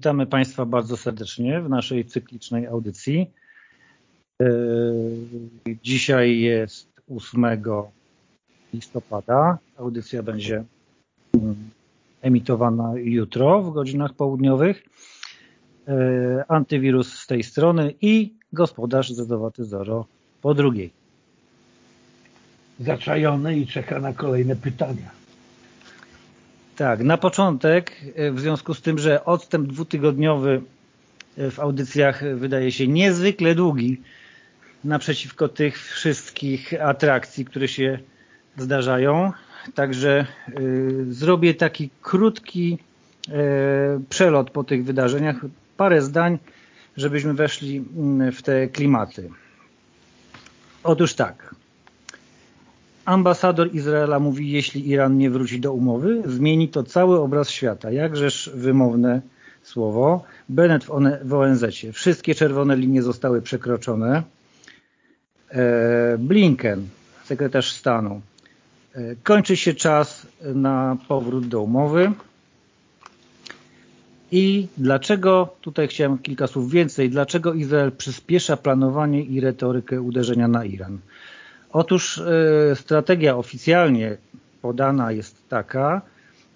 Witamy Państwa bardzo serdecznie w naszej cyklicznej audycji. E, dzisiaj jest 8 listopada. Audycja będzie mm, emitowana jutro w godzinach południowych. E, antywirus z tej strony i gospodarz Zedowaty Zoro po drugiej. Zaczajony i czeka na kolejne pytania. Tak, na początek, e, w związku z tym, że odstęp dwutygodniowy e, w audycjach wydaje się niezwykle długi naprzeciwko tych wszystkich atrakcji, które się zdarzają. Także y, zrobię taki krótki y, przelot po tych wydarzeniach, parę zdań, żebyśmy weszli mm, w te klimaty. Otóż tak, Ambasador Izraela mówi, jeśli Iran nie wróci do umowy, zmieni to cały obraz świata. Jakżeż wymowne słowo. Bennett w ONZ. -cie. Wszystkie czerwone linie zostały przekroczone. E, Blinken, sekretarz stanu. E, kończy się czas na powrót do umowy. I dlaczego, tutaj chciałem kilka słów więcej, dlaczego Izrael przyspiesza planowanie i retorykę uderzenia na Iran? Otóż e, strategia oficjalnie podana jest taka,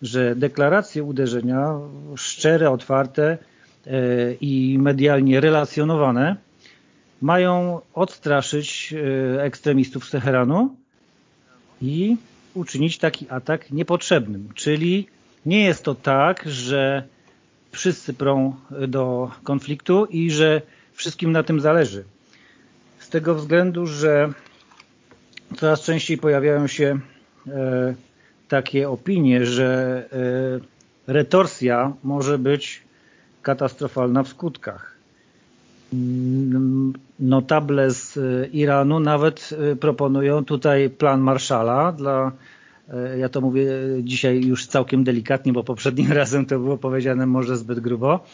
że deklaracje uderzenia szczere, otwarte e, i medialnie relacjonowane mają odstraszyć e, ekstremistów z Teheranu i uczynić taki atak niepotrzebnym. Czyli nie jest to tak, że wszyscy prą do konfliktu i że wszystkim na tym zależy. Z tego względu, że coraz częściej pojawiają się e, takie opinie, że e, retorsja może być katastrofalna w skutkach. Notable z Iranu nawet e, proponują tutaj plan Marszala dla ja to mówię dzisiaj już całkiem delikatnie, bo poprzednim razem to było powiedziane może zbyt grubo.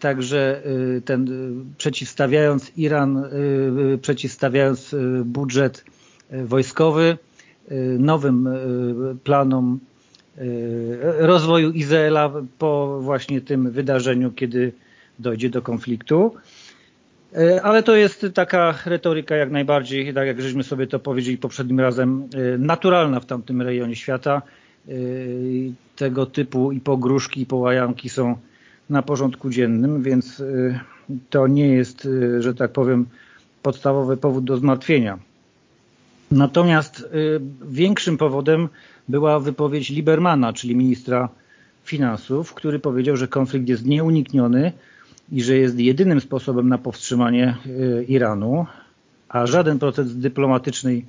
Także ten, przeciwstawiając Iran, przeciwstawiając budżet wojskowy nowym e, planom e, rozwoju Izraela po właśnie tym wydarzeniu, kiedy dojdzie do konfliktu. E, ale to jest taka retoryka jak najbardziej, tak jak żeśmy sobie to powiedzieli poprzednim razem, naturalna w tamtym rejonie świata. Tego typu i pogróżki, i połajanki są na porządku dziennym, więc to nie jest, że tak powiem, podstawowy powód do zmartwienia. Natomiast y, większym powodem była wypowiedź Libermana, czyli ministra finansów, który powiedział, że konflikt jest nieunikniony i że jest jedynym sposobem na powstrzymanie y, Iranu, a żaden proces dyplomatyczny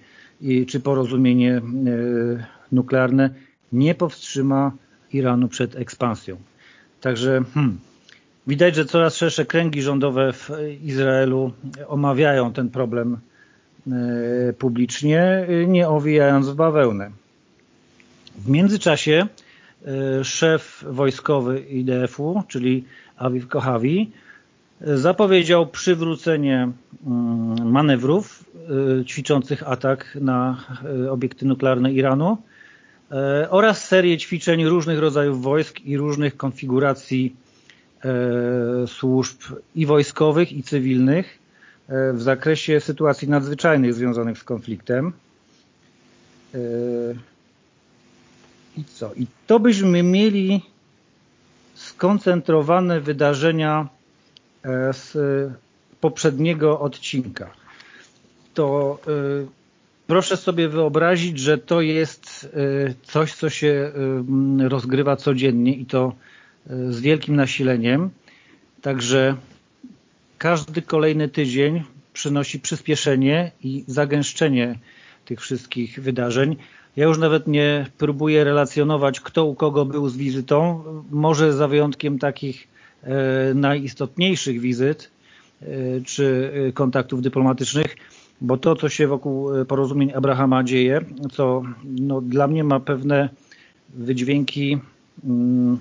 czy porozumienie y, nuklearne nie powstrzyma Iranu przed ekspansją. Także hmm, widać, że coraz szersze kręgi rządowe w Izraelu omawiają ten problem publicznie, e, nie owijając w bawełnę. W międzyczasie e, szef wojskowy IDF-u, czyli Aviv Kochavi, zapowiedział przywrócenie mm, manewrów ćwiczących atak na obiekty nuklearne Iranu oraz serię ćwiczeń różnych rodzajów wojsk i różnych konfiguracji służb i wojskowych i cywilnych E, w zakresie sytuacji nadzwyczajnych związanych z konfliktem. E, I co? I to byśmy mieli skoncentrowane wydarzenia e, z poprzedniego odcinka. To proszę sobie wyobrazić, że to jest coś, co się rozgrywa codziennie i to z wielkim nasileniem. Także każdy kolejny tydzień przynosi przyspieszenie i zagęszczenie tych wszystkich wydarzeń. Ja już nawet nie próbuję relacjonować, kto u kogo był z wizytą, może za wyjątkiem takich e, najistotniejszych wizyt e, czy e, kontaktów dyplomatycznych, bo to, co się wokół porozumień Abrahama dzieje, co no, dla mnie ma pewne wydźwięki mm,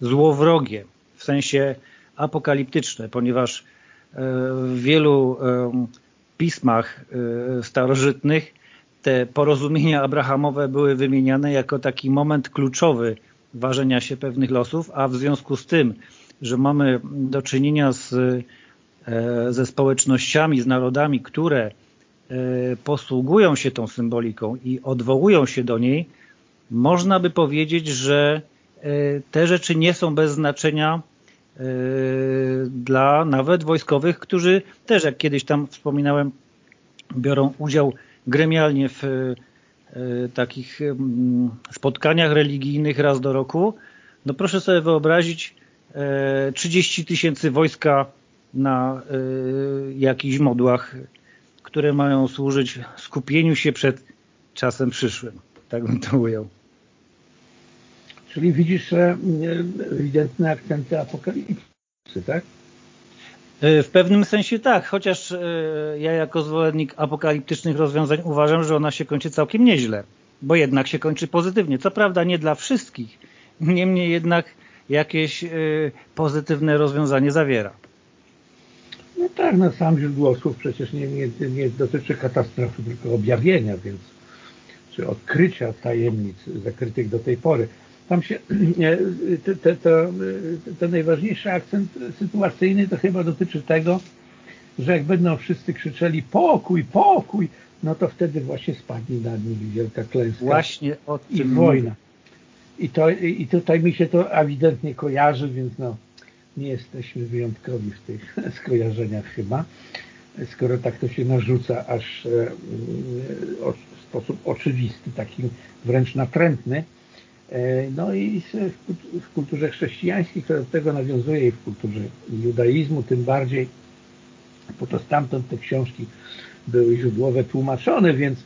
złowrogie, w sensie apokaliptyczne, ponieważ w wielu pismach e, starożytnych te porozumienia abrahamowe były wymieniane jako taki moment kluczowy ważenia się pewnych losów, a w związku z tym, że mamy do czynienia z, e, ze społecznościami, z narodami, które e, posługują się tą symboliką i odwołują się do niej, można by powiedzieć, że te rzeczy nie są bez znaczenia dla nawet wojskowych, którzy też, jak kiedyś tam wspominałem, biorą udział gremialnie w takich spotkaniach religijnych raz do roku. No proszę sobie wyobrazić 30 tysięcy wojska na jakichś modłach, które mają służyć skupieniu się przed czasem przyszłym. Tak bym to ujął. Czyli widzisz ewidentne akcenty apokalipsy, tak? W pewnym sensie tak, chociaż ja jako zwolennik apokaliptycznych rozwiązań uważam, że ona się kończy całkiem nieźle, bo jednak się kończy pozytywnie. Co prawda nie dla wszystkich, niemniej jednak jakieś pozytywne rozwiązanie zawiera. No tak, no sam źródło słów przecież nie, nie, nie dotyczy katastrofy, tylko objawienia, więc czy odkrycia tajemnic zakrytych do tej pory. Tam się to, to, to, to najważniejszy akcent sytuacyjny to chyba dotyczy tego, że jak będą wszyscy krzyczeli pokój, pokój, no to wtedy właśnie spadnie na nich wielka klęska właśnie o tym i wojna. I, to, I tutaj mi się to ewidentnie kojarzy, więc no nie jesteśmy wyjątkowi w tych skojarzeniach chyba, skoro tak to się narzuca aż e, w sposób oczywisty, taki wręcz natrętny. E, no i w kulturze chrześcijańskiej, która do tego nawiązuje i w kulturze judaizmu tym bardziej, bo stamtąd te książki były źródłowe tłumaczone, więc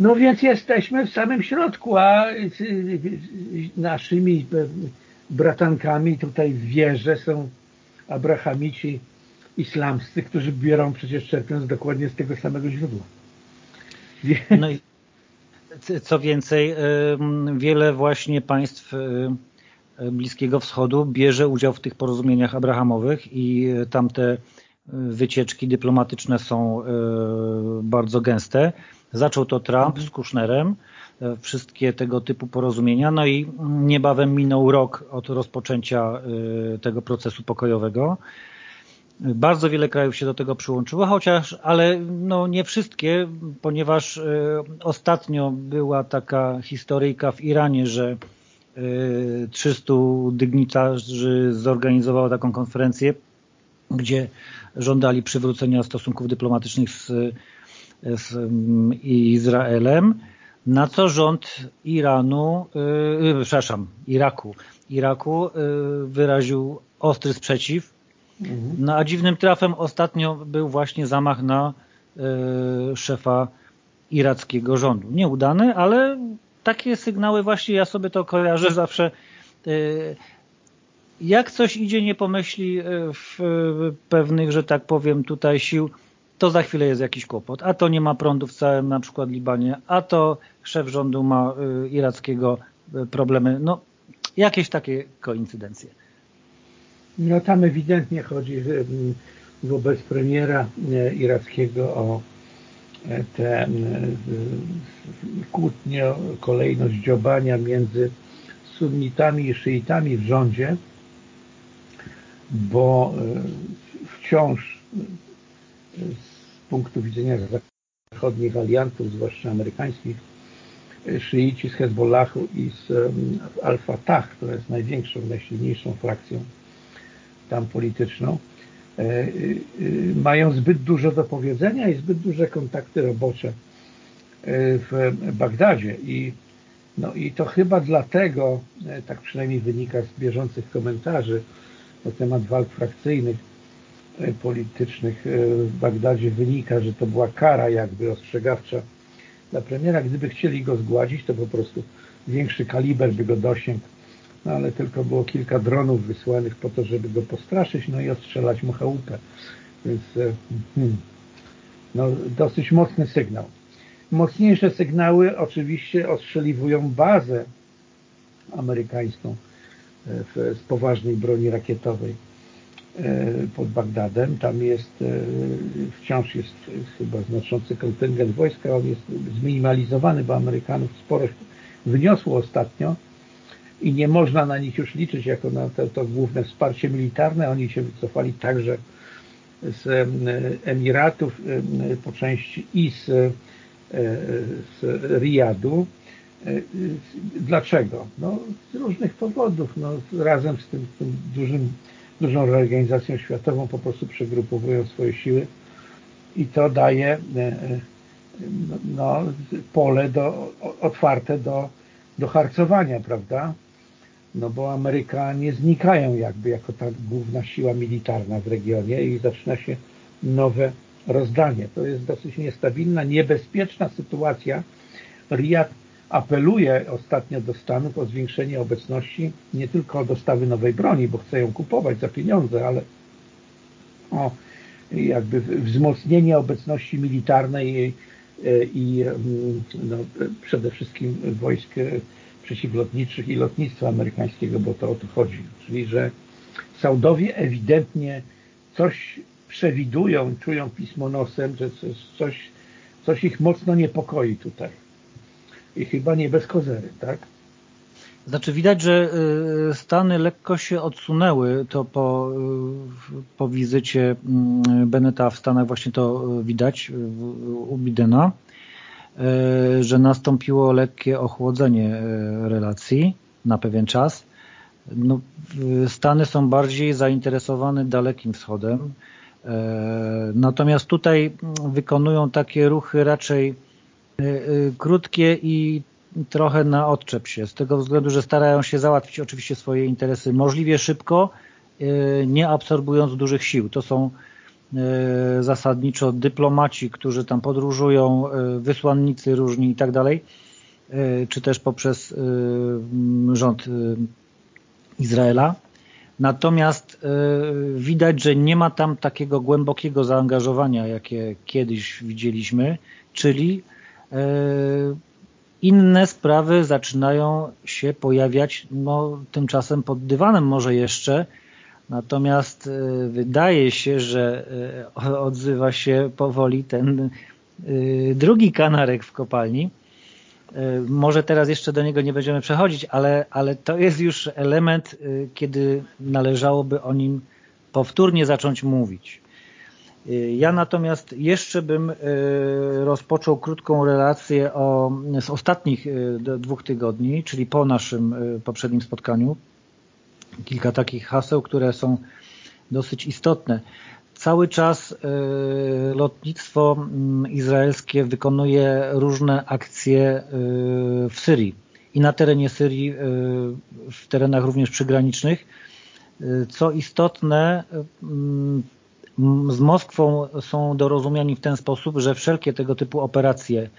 no więc jesteśmy w samym środku, a naszymi bratankami tutaj w wierze są abrahamici islamscy, którzy biorą przecież czerpiąc dokładnie z tego samego źródła. No i co więcej, wiele właśnie państw Bliskiego Wschodu bierze udział w tych porozumieniach abrahamowych i tamte wycieczki dyplomatyczne są bardzo gęste. Zaczął to Trump mhm. z Kushnerem, wszystkie tego typu porozumienia. No i niebawem minął rok od rozpoczęcia y, tego procesu pokojowego. Bardzo wiele krajów się do tego przyłączyło, chociaż, ale no nie wszystkie, ponieważ y, ostatnio była taka historyjka w Iranie, że 300 y, dygnitarzy zorganizowało taką konferencję, gdzie żądali przywrócenia stosunków dyplomatycznych z, z Izraelem na co rząd Iranu, yy, przepraszam, Iraku, Iraku yy, wyraził ostry sprzeciw. No a dziwnym trafem ostatnio był właśnie zamach na yy, szefa irackiego rządu. Nieudany, ale takie sygnały właśnie ja sobie to kojarzę zawsze. Y, jak coś idzie nie pomyśli y, w pewnych, że tak powiem, tutaj sił, to za chwilę jest jakiś kłopot. A to nie ma prądu w całym na przykład Libanie, a to szef rządu ma y, irackiego y, problemy. No, jakieś takie koincydencje. No tam ewidentnie chodzi y, wobec premiera irackiego o te kłótnie, kolejność dziobania między sunnitami i szyitami w rządzie, bo wciąż z punktu widzenia zachodnich aliantów, zwłaszcza amerykańskich, szyici z Hezbollahu i z Al-Fatah, która jest największą, najsilniejszą frakcją tam polityczną, e, e, mają zbyt dużo do powiedzenia i zbyt duże kontakty robocze e, w Bagdadzie i no i to chyba dlatego, tak przynajmniej wynika z bieżących komentarzy na temat walk frakcyjnych, politycznych w Bagdadzie wynika, że to była kara jakby ostrzegawcza dla premiera. Gdyby chcieli go zgładzić, to po prostu większy kaliber by go dosięgł. No ale tylko było kilka dronów wysłanych po to, żeby go postraszyć, no i ostrzelać mu chałupę. Więc e, hmm, no, dosyć mocny sygnał. Mocniejsze sygnały oczywiście ostrzeliwują bazę amerykańską e, w, z poważnej broni rakietowej E, pod Bagdadem. Tam jest, wciąż jest chyba znaczący kontyngent wojska, on jest zminimalizowany, bo Amerykanów sporo wyniosło ostatnio i nie można na nich już liczyć jako na to, to główne wsparcie militarne. Oni się wycofali także z Emiratów po części i z, z Riyadu. Dlaczego? No, z różnych powodów. No, razem z tym, tym dużym, dużą organizacją światową po prostu przegrupowują swoje siły i to daje no, pole do, otwarte do, do harcowania, prawda? No bo Amerykanie znikają jakby jako ta główna siła militarna w regionie i zaczyna się nowe rozdanie. To jest dosyć niestabilna, niebezpieczna sytuacja. Riyad apeluje ostatnio do Stanów o zwiększenie obecności, nie tylko o dostawy nowej broni, bo chce ją kupować za pieniądze, ale o jakby wzmocnienie obecności militarnej E, i mm, no, przede wszystkim wojsk e, przeciwlotniczych i lotnictwa amerykańskiego, bo to o to chodzi. Czyli, że Saudowie ewidentnie coś przewidują, czują pismo nosem, że coś, coś ich mocno niepokoi tutaj. I chyba nie bez kozery, tak? Znaczy widać, że y, Stany lekko się odsunęły, to po, y, po wizycie mm, Beneta w Stanach właśnie to widać u Bidena, y, że nastąpiło lekkie ochłodzenie relacji na pewien czas. No, Stany są bardziej zainteresowane Dalekim Wschodem, natomiast tutaj wykonują takie ruchy raczej krótkie i trochę na odczep się, z tego względu, że starają się załatwić oczywiście swoje interesy możliwie szybko, e, nie absorbując dużych sił. To są e, zasadniczo dyplomaci, którzy tam podróżują, e, wysłannicy różni i tak dalej, czy też poprzez rząd Izraela. Natomiast widać, że nie ma tam takiego głębokiego zaangażowania, jakie kiedyś widzieliśmy, czyli inne sprawy zaczynają się pojawiać, no tymczasem pod dywanem może jeszcze, natomiast e, wydaje się, że e, odzywa się powoli ten e, drugi kanarek w kopalni. Może teraz jeszcze do niego nie będziemy przechodzić, ale, ale to jest już element, kiedy należałoby o nim powtórnie zacząć mówić. Ja natomiast jeszcze bym rozpoczął krótką relację o, z ostatnich dwóch tygodni, czyli po naszym poprzednim spotkaniu. Kilka takich haseł, które są dosyć istotne. Cały czas lotnictwo mm, izraelskie wykonuje różne akcje w Syrii i na terenie Syrii, w terenach również przygranicznych. Co istotne, z Moskwą są dorozumiani w ten sposób, że wszelkie tego typu operacje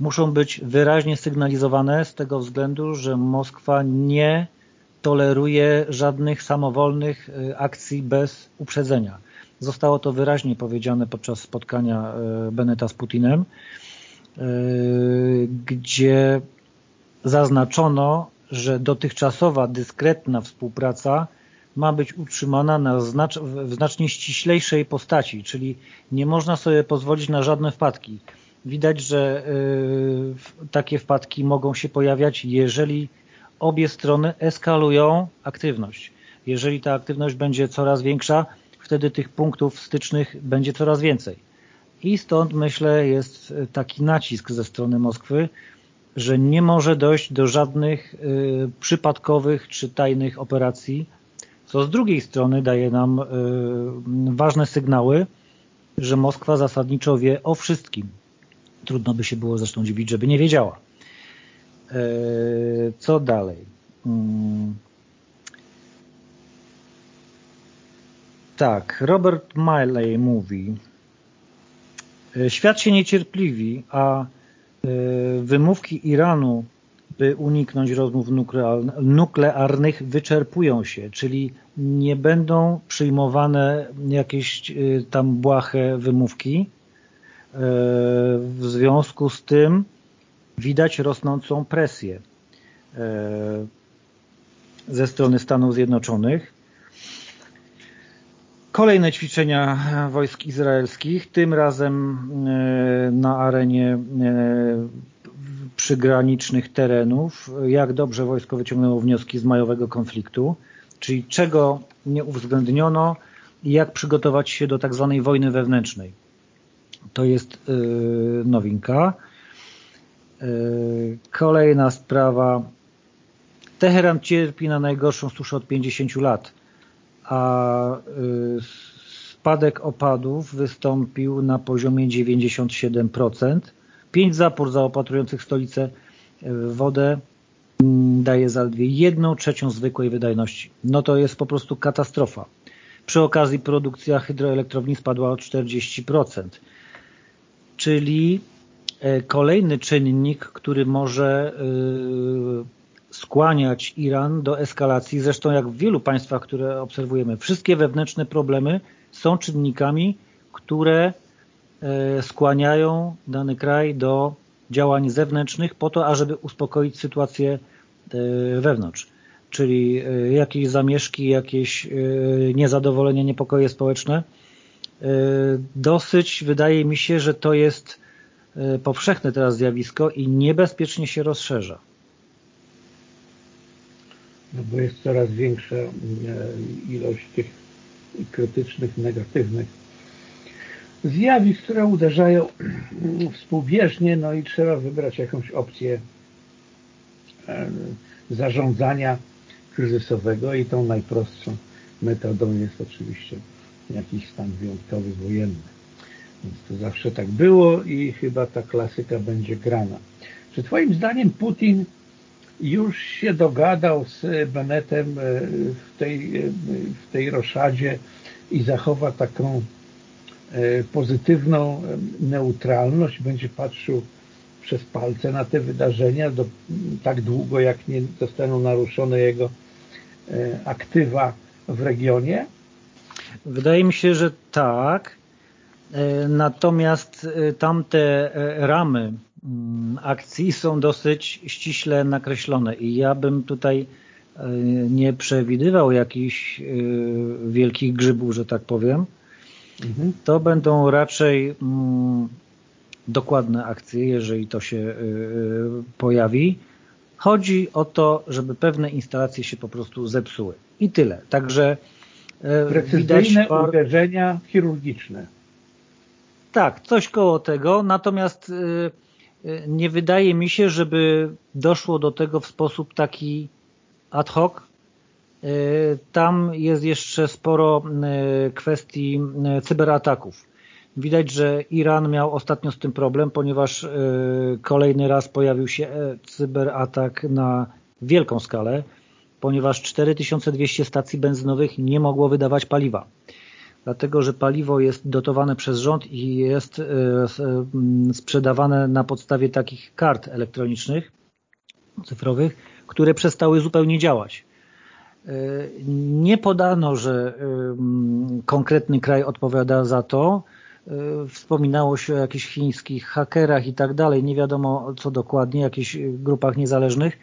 muszą być wyraźnie sygnalizowane z tego względu, że Moskwa nie toleruje żadnych samowolnych y, akcji bez uprzedzenia. Zostało to wyraźnie powiedziane podczas spotkania y, Beneta z Putinem, y, gdzie zaznaczono, że dotychczasowa dyskretna współpraca ma być utrzymana na znacz w znacznie ściślejszej postaci, czyli nie można sobie pozwolić na żadne wpadki. Widać, że takie wpadki mogą się pojawiać, jeżeli obie strony eskalują aktywność. Jeżeli ta aktywność będzie coraz większa, wtedy tych punktów stycznych będzie coraz więcej. I stąd myślę jest taki nacisk ze strony Moskwy, że nie może dojść do żadnych y, przypadkowych czy tajnych operacji co z drugiej strony daje nam y, ważne sygnały, że Moskwa zasadniczo wie o wszystkim. Trudno by się było zresztą dziwić, żeby nie wiedziała. Y, co dalej? Mm. Tak, Robert Miley mówi y, Świat się niecierpliwi, a wymówki Iranu by uniknąć rozmów nuklearnych, wyczerpują się, czyli nie będą przyjmowane jakieś tam błahe wymówki. E, w związku z tym widać rosnącą presję e, ze strony Stanów Zjednoczonych. Kolejne ćwiczenia wojsk izraelskich, tym razem e, na arenie przygranicznych terenów, jak dobrze wojsko wyciągnęło wnioski z majowego konfliktu, czyli czego nie uwzględniono i jak przygotować się do tak zwanej wojny wewnętrznej. To jest nowinka. Yy, kolejna sprawa. Teheran cierpi na najgorszą suszę od 50 lat, a yy, spadek opadów wystąpił na poziomie 97%. Pięć zapór zaopatrujących stolicę w wodę mm, daje zaledwie jedną trzecią zwykłej wydajności. No to jest po prostu katastrofa. Przy okazji produkcja hydroelektrowni spadła o 40%. Czyli e, kolejny czynnik, który może e, skłaniać Iran do eskalacji. Zresztą jak w wielu państwach, które obserwujemy, wszystkie wewnętrzne problemy są czynnikami, które e, skłaniają dany kraj do działań zewnętrznych po to, ażeby uspokoić sytuację wewnątrz czyli e, jakieś zamieszki, jakieś e, niezadowolenie, niepokoje społeczne. E, dosyć wydaje mi się, że to jest powszechne teraz zjawisko i niebezpiecznie się rozszerza. No bo jest coraz większa ilość tych krytycznych, negatywnych zjawisk, które uderzają współbieżnie, no i trzeba wybrać jakąś opcję zarządzania kryzysowego i tą najprostszą metodą jest oczywiście jakiś stan wyjątkowy wojenny. Więc to zawsze tak było i chyba ta klasyka będzie grana. Czy Twoim zdaniem Putin już się dogadał z Bennettem e, w tej, e, w tej roszadzie i zachowa taką e, pozytywną neutralność, będzie patrzył przez palce na te wydarzenia do, tak długo, jak nie zostaną naruszone jego aktywa w regionie? Wydaje mi się, że tak. E, natomiast e, tamte ramy mm, akcji są dosyć ściśle nakreślone i ja bym tutaj nie przewidywał jakichś wielkich grzybów, że tak powiem. Mhm. To będą raczej mm, dokładne akcje, jeżeli to się pojawi. Chodzi o to, żeby pewne instalacje się po prostu zepsuły. I tyle. Także e, Precyzyjne par... uderzenia chirurgiczne. Tak, coś koło tego. Natomiast e, e, nie wydaje mi się, żeby doszło do tego w sposób taki ad hoc. Tam jest jeszcze sporo kwestii cyberataków. Widać, że Iran miał ostatnio z tym problem, ponieważ kolejny raz pojawił się e, cyberatak na wielką skalę, ponieważ 4200 stacji benzynowych nie mogło wydawać paliwa. Dlatego, że paliwo jest dotowane przez rząd i jest e, sprzedawane na podstawie takich kart elektronicznych, cyfrowych, które przestały zupełnie działać. Nie podano, że konkretny kraj odpowiada za to, E, wspominało się o jakichś chińskich hakerach i tak dalej, nie wiadomo co dokładnie, jakichś grupach niezależnych.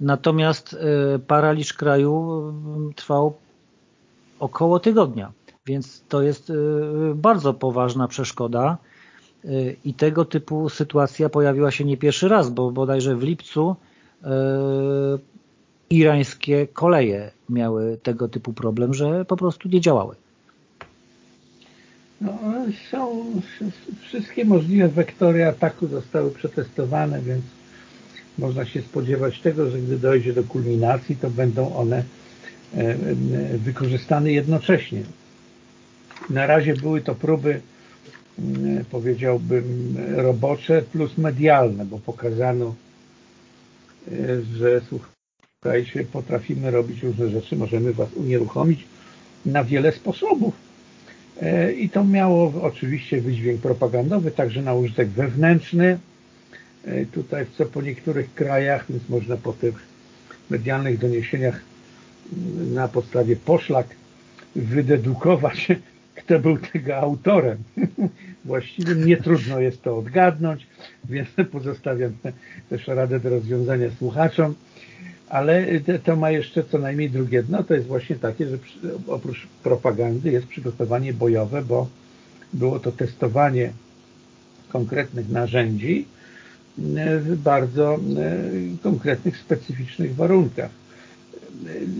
Natomiast e, paraliż kraju trwał około tygodnia, więc to jest e, bardzo poważna przeszkoda i tego typu sytuacja pojawiła się nie pierwszy raz, bo bodajże w lipcu irańskie koleje miały tego typu problem, że po prostu nie działały. No, są wszystkie możliwe wektory ataku zostały przetestowane, więc można się spodziewać tego, że gdy dojdzie do kulminacji, to będą one e, e, wykorzystane jednocześnie. Na razie były to próby, mm, powiedziałbym, robocze plus medialne, bo pokazano, e, że słuchajcie, potrafimy robić różne rzeczy, możemy Was unieruchomić na wiele sposobów E, I to miało oczywiście wydźwięk propagandowy, także na użytek wewnętrzny. E, tutaj co po niektórych krajach, więc można po tych medialnych doniesieniach mm, na podstawie poszlak wydedukować, kto był tego autorem. Właściwie nie trudno jest to odgadnąć, więc pozostawiam też radę do rozwiązania słuchaczom ale to ma jeszcze co najmniej drugie dno, to jest właśnie takie, że oprócz propagandy jest przygotowanie bojowe, bo było to testowanie konkretnych narzędzi w bardzo konkretnych, specyficznych warunkach.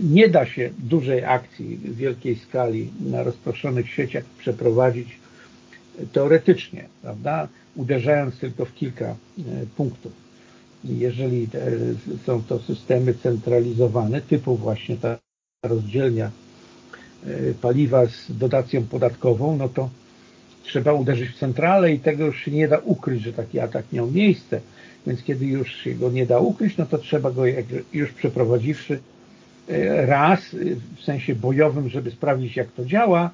Nie da się dużej akcji w wielkiej skali na rozproszonych sieciach przeprowadzić teoretycznie, prawda? uderzając tylko w kilka punktów. Jeżeli są to systemy centralizowane, typu właśnie ta rozdzielnia paliwa z dotacją podatkową, no to trzeba uderzyć w centralę i tego już się nie da ukryć, że taki atak miał miejsce. Więc kiedy już się go nie da ukryć, no to trzeba go już przeprowadziwszy e, raz, w sensie bojowym, żeby sprawdzić jak to działa,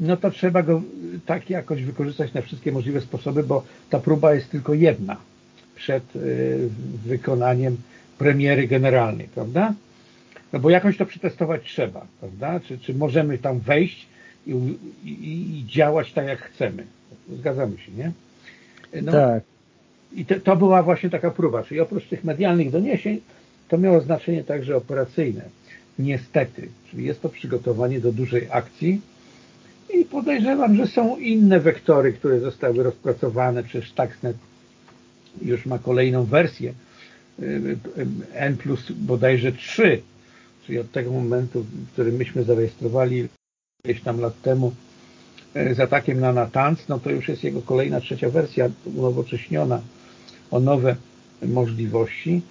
no to trzeba go tak jakoś wykorzystać na wszystkie możliwe sposoby, bo ta próba jest tylko jedna przed e, wykonaniem premiery generalnej, prawda? No bo jakoś to przetestować trzeba, prawda? Czy, czy możemy tam wejść i, i, i działać tak, jak chcemy. Zgadzamy się, nie? No, tak. I to, to była właśnie taka próba, czyli oprócz tych medialnych doniesień, to miało znaczenie także operacyjne. Niestety, czyli jest to przygotowanie do dużej akcji. I podejrzewam, że są inne wektory, które zostały rozpracowane, przecież Stuxnet. Już ma kolejną wersję. Y, y, N plus bodajże 3 czyli od tego momentu, w którym myśmy zarejestrowali gdzieś tam lat temu z atakiem na Natanz, no to już jest jego kolejna trzecia wersja unowocześniona o nowe możliwości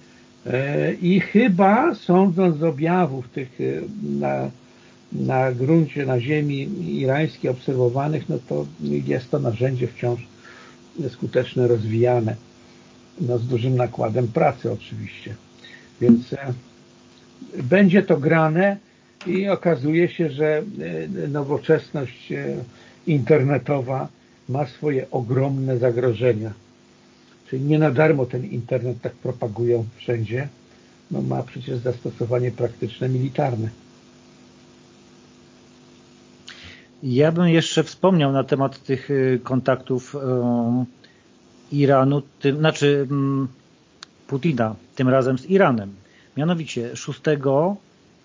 i chyba sądząc z objawów tych e, na, na gruncie, na ziemi irańskiej obserwowanych, no to jest to narzędzie wciąż skuteczne, rozwijane no z dużym nakładem pracy oczywiście. Więc będzie to grane i okazuje się, że e, nowoczesność e, internetowa ma swoje ogromne zagrożenia. Czyli nie na darmo ten internet tak propagują wszędzie. No ma przecież zastosowanie praktyczne, militarne. Ja bym jeszcze wspomniał na temat tych e, kontaktów Iranu, tym, znaczy mm, Putina, tym razem z Iranem. Mianowicie 6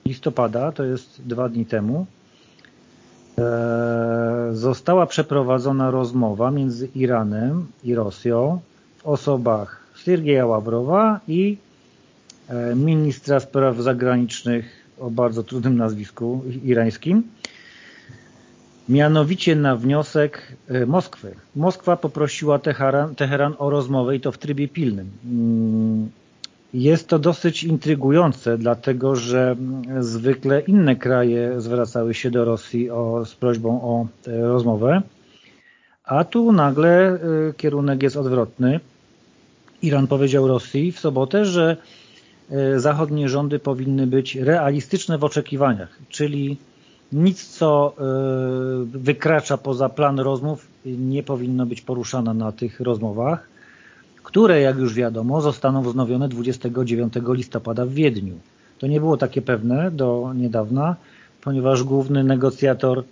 listopada, to jest dwa dni temu, e, została przeprowadzona rozmowa między Iranem i Rosją osobach Siergieja Ławrowa i e, ministra spraw zagranicznych o bardzo trudnym nazwisku irańskim, mianowicie na wniosek e, Moskwy. Moskwa poprosiła Teheran, Teheran o rozmowę i to w trybie pilnym. Mm, jest to dosyć intrygujące, dlatego że zwykle inne kraje zwracały się do Rosji o, z prośbą o e, rozmowę, a tu nagle kierunek jest odwrotny. Iran powiedział Rosji w sobotę, że e, zachodnie rządy powinny być realistyczne w oczekiwaniach, czyli nic, co wykracza poza plan rozmów, nie powinno być poruszane na tych rozmowach które, jak już wiadomo, zostaną wznowione 29 listopada w Wiedniu. To nie było takie pewne do niedawna, ponieważ główny negocjator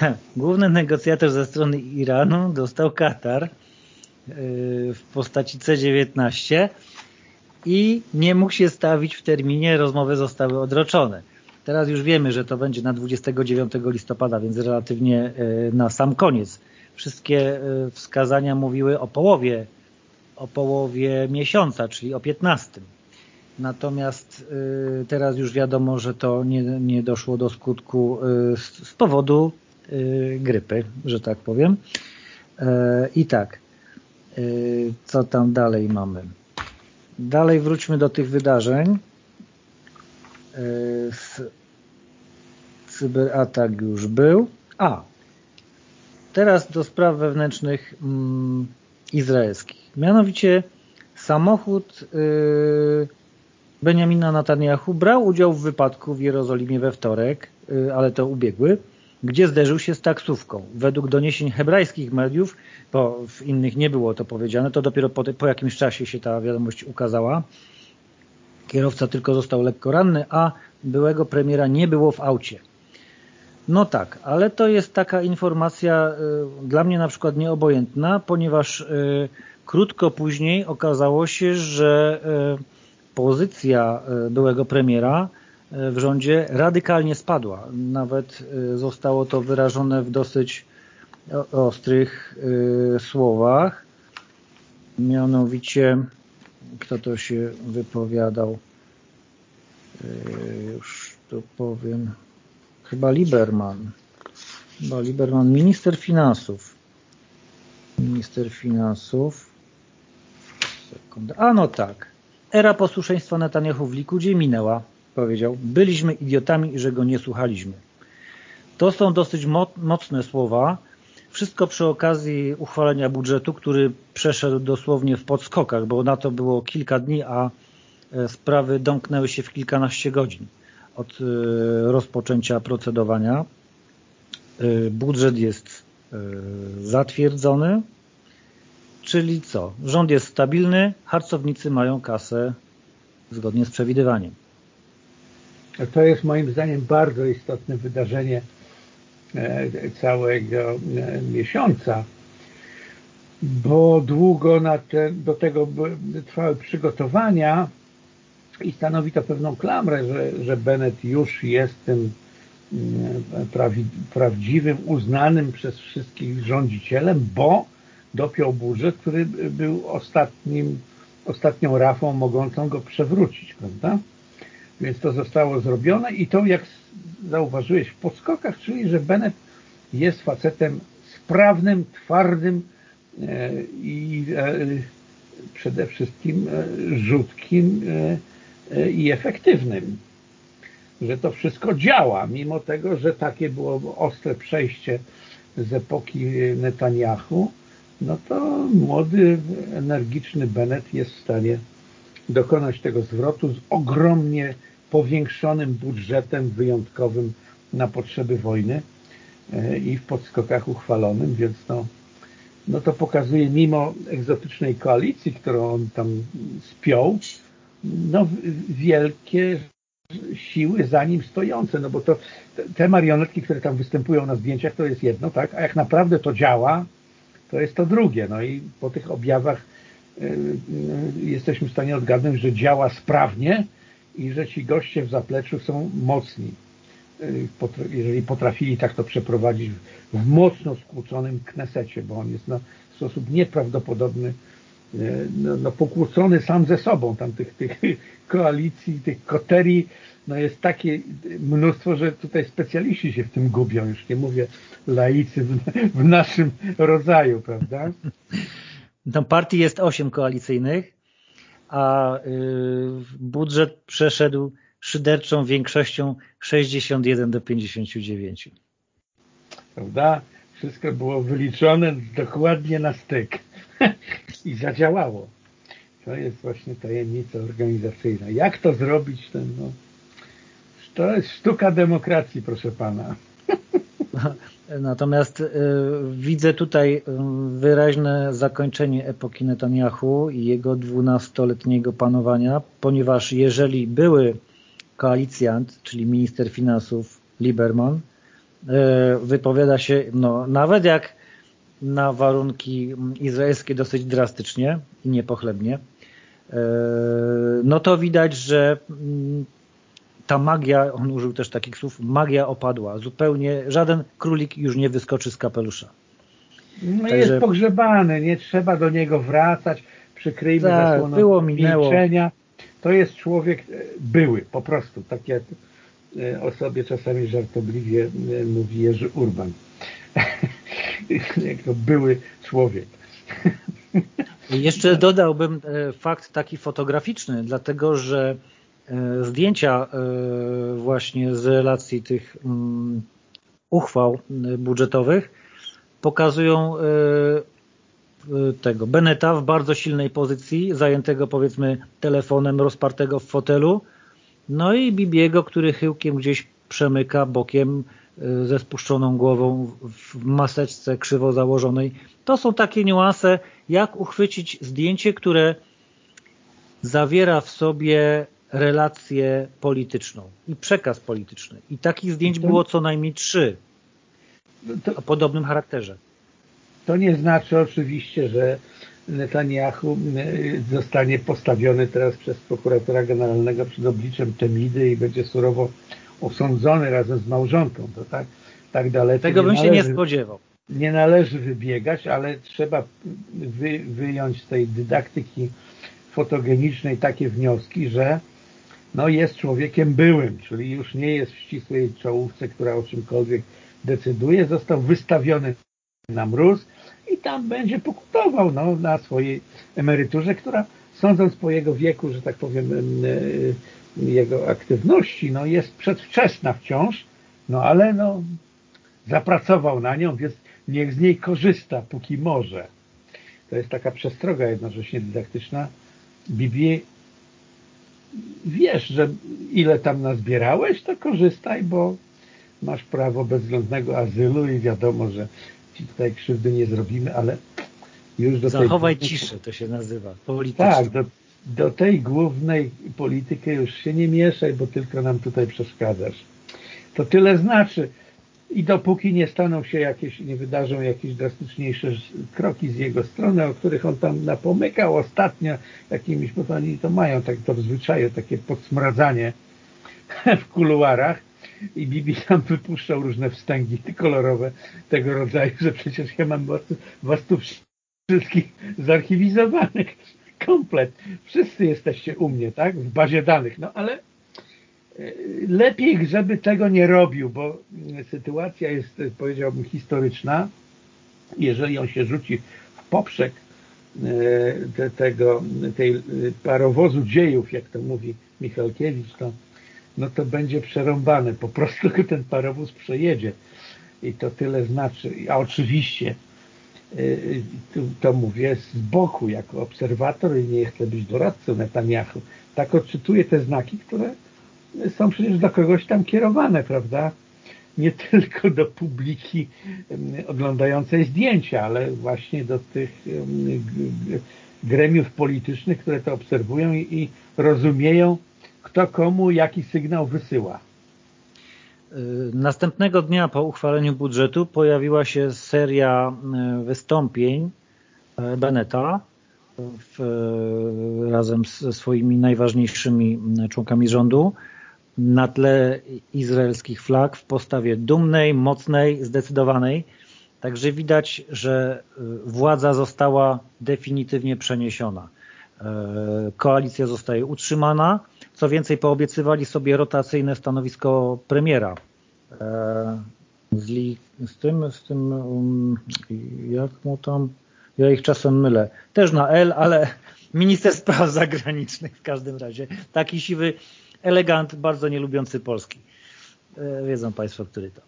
główny negocjator ze strony Iranu dostał Katar w postaci C-19 i nie mógł się stawić w terminie, rozmowy zostały odroczone. Teraz już wiemy, że to będzie na 29 listopada, więc relatywnie yy, na sam koniec. Wszystkie yy, wskazania mówiły o połowie o połowie miesiąca, czyli o 15. Natomiast y, teraz już wiadomo, że to nie, nie doszło do skutku y, z, z powodu y, grypy, że tak powiem. I tak, co tam dalej mamy? Dalej wróćmy do tych wydarzeń. Cyberatak już był. A, teraz do spraw wewnętrznych mm, izraelskich. Mianowicie samochód yy, Benjamina Netanyahu brał udział w wypadku w Jerozolimie we wtorek, yy, ale to ubiegły, gdzie zderzył się z taksówką. Według doniesień hebrajskich mediów, bo w innych nie było to powiedziane, to dopiero po, po jakimś czasie się ta wiadomość ukazała. Kierowca tylko został lekko ranny, a byłego premiera nie było w aucie. No tak, ale to jest taka informacja y, dla mnie na przykład nieobojętna, ponieważ y, krótko później okazało się, że y, pozycja byłego premiera w rządzie radykalnie spadła. Nawet zostało to wyrażone w dosyć ostrych słowach. Mianowicie kto to się wypowiadał. Już to powiem. Chyba Lieberman. Chyba Lieberman, minister finansów. Minister finansów. Sekundę. A no tak. Era posłuszeństwa Netanyahu w Likudzie minęła, powiedział. Byliśmy idiotami, że go nie słuchaliśmy. To są dosyć mocne słowa. Wszystko przy okazji uchwalenia budżetu, który przeszedł dosłownie w podskokach, bo na to było kilka dni, a e, sprawy domknęły się w kilkanaście godzin od e, rozpoczęcia procedowania. E, budżet jest zatwierdzony, czyli co? Rząd jest stabilny, harcownicy mają kasę zgodnie z przewidywaniem. To jest moim zdaniem bardzo istotne wydarzenie całego miesiąca, bo długo te, do tego trwały przygotowania i stanowi to pewną klamrę, że, że Bennett już jest tym mm, prawi, prawdziwym, uznanym przez wszystkich rządzicielem, bo dopiął budżet, który był ostatnim, ostatnią rafą mogącą go przewrócić, prawda? Więc to zostało zrobione i to, jak zauważyłeś w podskokach, czyli że Bennett jest facetem sprawnym, twardym e, i e, przede wszystkim e, rzutkim i efektywnym. Że to wszystko działa, mimo tego, że takie było ostre przejście z epoki Netanyahu, no to młody, energiczny Bennett jest w stanie dokonać tego zwrotu z ogromnie powiększonym budżetem wyjątkowym na potrzeby wojny e, i w podskokach uchwalonym, więc no, no to pokazuje mimo egzotycznej koalicji, którą on tam spiął, no wielkie siły za nim stojące, no bo to te marionetki, które tam występują na zdjęciach, to jest jedno, tak, a jak naprawdę to działa, to jest to drugie, no i po tych objawach y, y, jesteśmy w stanie odgadnąć, że działa sprawnie i że ci goście w zapleczu są mocni, y, jeżeli potrafili tak to przeprowadzić w mocno skłóconym Knesecie, bo on jest na sposób nieprawdopodobny no, no, pokłócony sam ze sobą, tam tych, tych koalicji, tych koterii, no jest takie mnóstwo, że tutaj specjaliści się w tym gubią, już nie mówię laicy w, w naszym rodzaju, prawda? No, partii jest osiem koalicyjnych, a y, budżet przeszedł szyderczą większością 61 do 59. Prawda? Wszystko było wyliczone dokładnie na styk i zadziałało. To jest właśnie tajemnica organizacyjna. Jak to zrobić? Ten, no, to jest sztuka demokracji, proszę pana. Natomiast y, widzę tutaj y, wyraźne zakończenie epoki Netanyahu i jego dwunastoletniego panowania, ponieważ jeżeli były koalicjant, czyli minister finansów Lieberman, y, wypowiada się, no nawet jak na warunki izraelskie dosyć drastycznie i niepochlebnie, no to widać, że mm, ta magia, on użył też takich słów, magia opadła. Zupełnie żaden królik już nie wyskoczy z kapelusza. No Także... jest pogrzebany, nie trzeba do niego wracać, przykryjmy tak, zasłoną było, minęło. milczenia. To jest człowiek e, były, po prostu, tak jak e, o sobie czasami żartobliwie mówi Jerzy Urban. jako były człowiek. Jeszcze dodałbym e, fakt taki fotograficzny, dlatego że e, zdjęcia e, właśnie z relacji tych mm, uchwał budżetowych pokazują tego Beneta w bardzo silnej pozycji, zajętego powiedzmy telefonem, rozpartego w fotelu, no i Bibiego, który chyłkiem gdzieś przemyka bokiem ze spuszczoną głową w maseczce krzywo założonej. To są takie niuanse, jak uchwycić zdjęcie, które zawiera w sobie relację polityczną i przekaz polityczny. I takich zdjęć było co najmniej trzy o podobnym charakterze. To nie znaczy oczywiście, że Netanyahu y, zostanie postawiony teraz przez prokuratora generalnego przed obliczem Temidy i będzie surowo osądzony razem z małżonką. To tak, tak daleko Tego bym należy, się nie spodziewał. Nie należy wybiegać, ale trzeba wy, wyjąć z tej dydaktyki fotogenicznej takie wnioski, że no jest człowiekiem byłym, czyli już nie jest w ścisłej czołówce, która o czymkolwiek decyduje, został wystawiony na mróz i tam będzie pokutował no, na swojej emeryturze, która sądząc po jego wieku, że tak powiem, jego aktywności, no jest przedwczesna wciąż, no ale no zapracował na nią, więc niech z niej korzysta, póki może. To jest taka przestroga jednocześnie dydaktyczna. Bibi, wiesz, że ile tam nazbierałeś, to korzystaj, bo masz prawo bezwzględnego azylu i wiadomo, że ci tutaj krzywdy nie zrobimy, ale już do Zachowaj tej... ciszę, to się nazywa, politycznie. Tak, do, do tej głównej polityki już się nie mieszaj, bo tylko nam tutaj przeszkadzasz. To tyle znaczy. I dopóki nie staną się jakieś, nie wydarzą jakieś drastyczniejsze kroki z jego strony, o których on tam napomykał ostatnio jakimiś, bo oni to mają tak to w zwyczaju, takie podsmradzanie w kuluarach i Bibi tam wypuszczał różne wstęgi kolorowe tego rodzaju, że przecież ja mam was, was tu wszystkich zarchiwizowanych komplet. Wszyscy jesteście u mnie, tak? W bazie danych. No ale lepiej, żeby tego nie robił, bo sytuacja jest, powiedziałbym, historyczna. Jeżeli on się rzuci w poprzek e, te, tego, tej parowozu dziejów, jak to mówi Michalkiewicz, to, no to będzie przerąbane. Po prostu ten parowóz przejedzie. I to tyle znaczy. A oczywiście to mówię z boku, jako obserwator i nie chcę być doradcą Netanyahu. Tak odczytuję te znaki, które są przecież do kogoś tam kierowane, prawda? Nie tylko do publiki oglądającej zdjęcia, ale właśnie do tych gremiów politycznych, które to obserwują i rozumieją, kto komu jaki sygnał wysyła. Y, następnego dnia po uchwaleniu budżetu pojawiła się seria y, wystąpień y, Beneta w, razem ze swoimi najważniejszymi członkami rządu na tle izraelskich flag w postawie dumnej, mocnej, zdecydowanej. Także widać, że władza została definitywnie przeniesiona. Koalicja zostaje utrzymana, co więcej, poobiecywali sobie rotacyjne stanowisko premiera. E, z, li, z tym, z tym, um, jak mu tam, ja ich czasem mylę. Też na L, ale minister spraw zagranicznych w każdym razie. Taki siwy elegant, bardzo nie lubiący Polski. E, wiedzą Państwo, który to.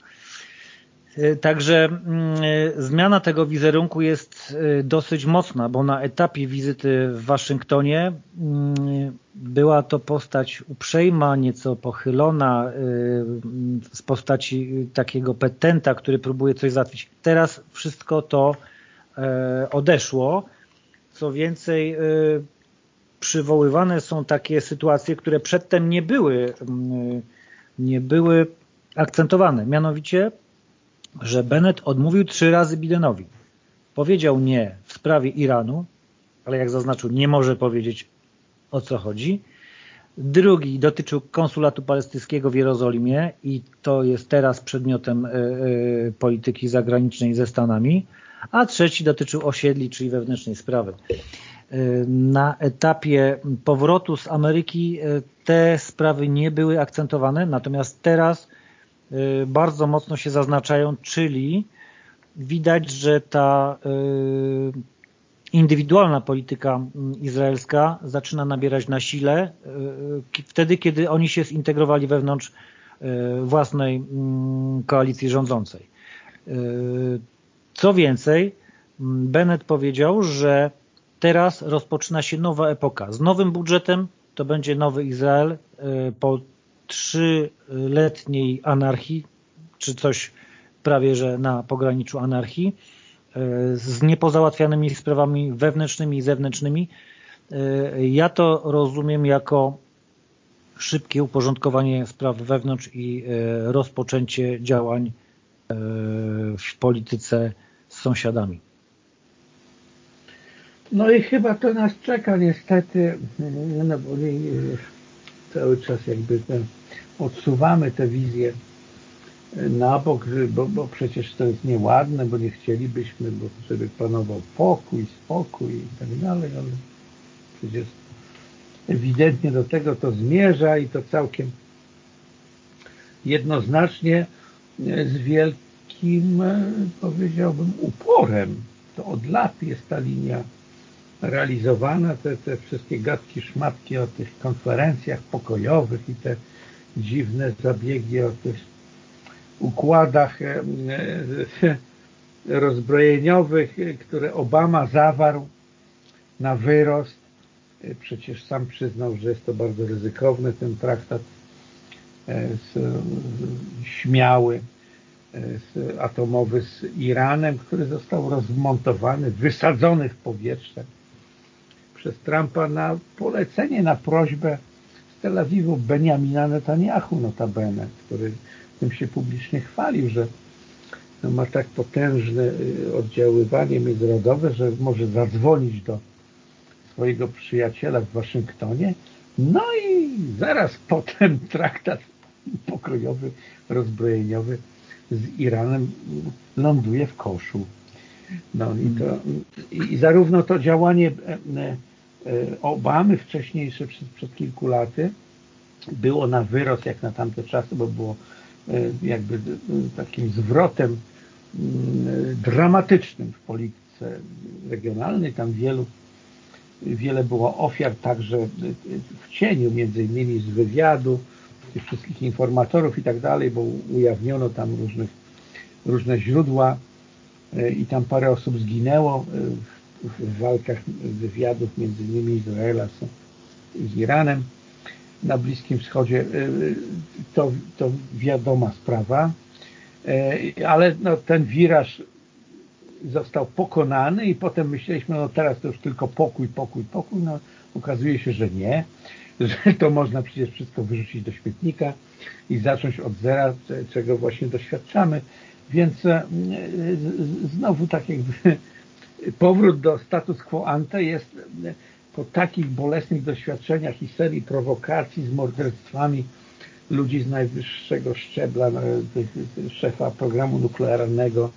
E, także mm, zmiana tego wizerunku jest e, dosyć mocna, bo na etapie wizyty w Waszyngtonie mm, była to postać uprzejma, nieco pochylona, e, z postaci takiego petenta, który próbuje coś załatwić. Teraz wszystko to odeszło. Co więcej, przywoływane są takie sytuacje, które przedtem nie były, mm, nie były akcentowane. Mianowicie że Bennett odmówił trzy razy Bidenowi. Powiedział nie w sprawie Iranu, ale jak zaznaczył, nie może powiedzieć o co chodzi. Drugi dotyczył konsulatu palestyńskiego w Jerozolimie i to jest teraz przedmiotem y, y, polityki zagranicznej ze Stanami. A trzeci dotyczył osiedli, czyli wewnętrznej sprawy. Na etapie powrotu z Ameryki te sprawy nie były akcentowane, natomiast teraz Y, bardzo mocno się zaznaczają, czyli widać, że ta y, indywidualna polityka izraelska zaczyna nabierać na sile wtedy, kiedy oni się zintegrowali wewnątrz własnej koalicji rządzącej. Co więcej, Bennett powiedział, że teraz rozpoczyna się nowa epoka. Z nowym budżetem to będzie nowy Izrael po trzyletniej anarchii, czy coś prawie że na pograniczu anarchii, e, z niepozałatwianymi sprawami wewnętrznymi i zewnętrznymi. E, ja to rozumiem jako szybkie uporządkowanie spraw wewnątrz i e, rozpoczęcie działań w polityce z sąsiadami. No i chyba to nas czeka niestety, no bo cały czas jakby ten odsuwamy te wizje na bok, bo, bo przecież to jest nieładne, bo nie chcielibyśmy, bo żeby panował pokój, spokój i tak dalej, ale przecież ewidentnie do tego to zmierza i to całkiem jednoznacznie z wielkim, powiedziałbym, uporem. To od lat jest ta linia realizowana, te, te wszystkie gadki, szmatki o tych konferencjach pokojowych i te dziwne zabiegi o tych układach e, e, rozbrojeniowych, które Obama zawarł na wyrost. E, przecież sam przyznał, że jest to bardzo ryzykowny ten traktat śmiały atomowy z Iranem, który został rozmontowany, wysadzony w powietrze przez Trumpa na polecenie, na prośbę z Tel Awiwu Benjamina Netanyahu notabene, który tym się publicznie chwalił, że no ma tak potężne y, oddziaływanie międzynarodowe, że może zadzwonić do swojego przyjaciela w Waszyngtonie. No i zaraz potem traktat pokojowy, rozbrojeniowy z Iranem ląduje w koszu. No i, to, i, zarówno to działanie e, e, Obamy wcześniejsze przed, przed kilku laty było na wyrost jak na tamte czasy, bo było e, jakby takim zwrotem mm, dramatycznym w polityce regionalnej. Tam wielu, wiele było ofiar także w cieniu, między innymi z wywiadu, tych wszystkich informatorów i tak dalej, bo ujawniono tam różnych, różne źródła e, i tam parę osób zginęło w, walkach wywiadów między innymi Izraela z Iranem na Bliskim Wschodzie. E, to, to wiadoma sprawa, e, ale no, ten wiraż został pokonany i potem myśleliśmy, no teraz to już tylko pokój, pokój, pokój. No okazuje się, że nie że to można przecież wszystko wyrzucić do śmietnika i zacząć od zera, czego właśnie doświadczamy. Więc e, znowu tak jakby powrót do status quo ante jest e, po takich bolesnych doświadczeniach i serii prowokacji z morderstwami ludzi z najwyższego szczebla, e, szefa programu nuklearnego,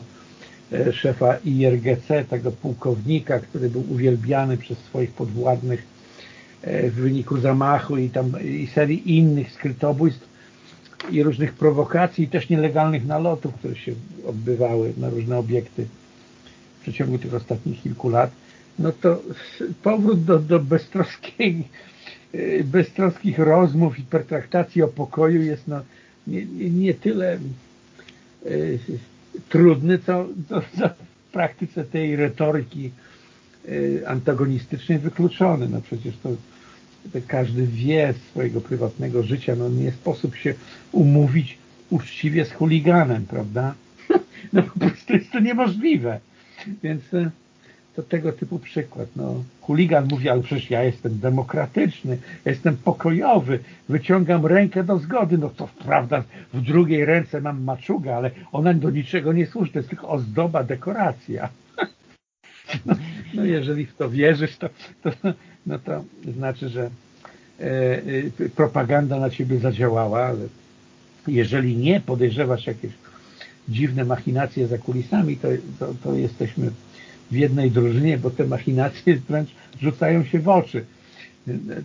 szefa IRGC, tego pułkownika, który był uwielbiany przez swoich podwładnych E, w wyniku zamachu i tam i serii innych skrytobójstw i różnych prowokacji i też nielegalnych nalotów, które się odbywały na różne obiekty przeciągu tych ostatnich kilku lat, no to powrót do, do beztroskiej, e, beztroskich rozmów i pertraktacji o pokoju jest no, nie, nie, tyle y, trudny, co, co, co w praktyce tej retoryki y, antagonistycznej wykluczony. No przecież to każdy wie swojego prywatnego życia, no nie sposób się umówić uczciwie z chuliganem, prawda? No po prostu jest to niemożliwe. Więc e, to tego typu przykład. No, chuligan mówi, ale przecież ja jestem demokratyczny, jestem pokojowy, wyciągam rękę do zgody. No to prawda, w drugiej ręce mam maczuga, ale ona do niczego nie służy, to jest tylko ozdoba, dekoracja. No, no jeżeli w to wierzysz, to, to, no to znaczy, że e, e, propaganda na ciebie zadziałała, ale jeżeli nie podejrzewasz jakieś dziwne machinacje za kulisami, to, to, to jesteśmy w jednej drużynie, bo te machinacje wręcz rzucają się w oczy.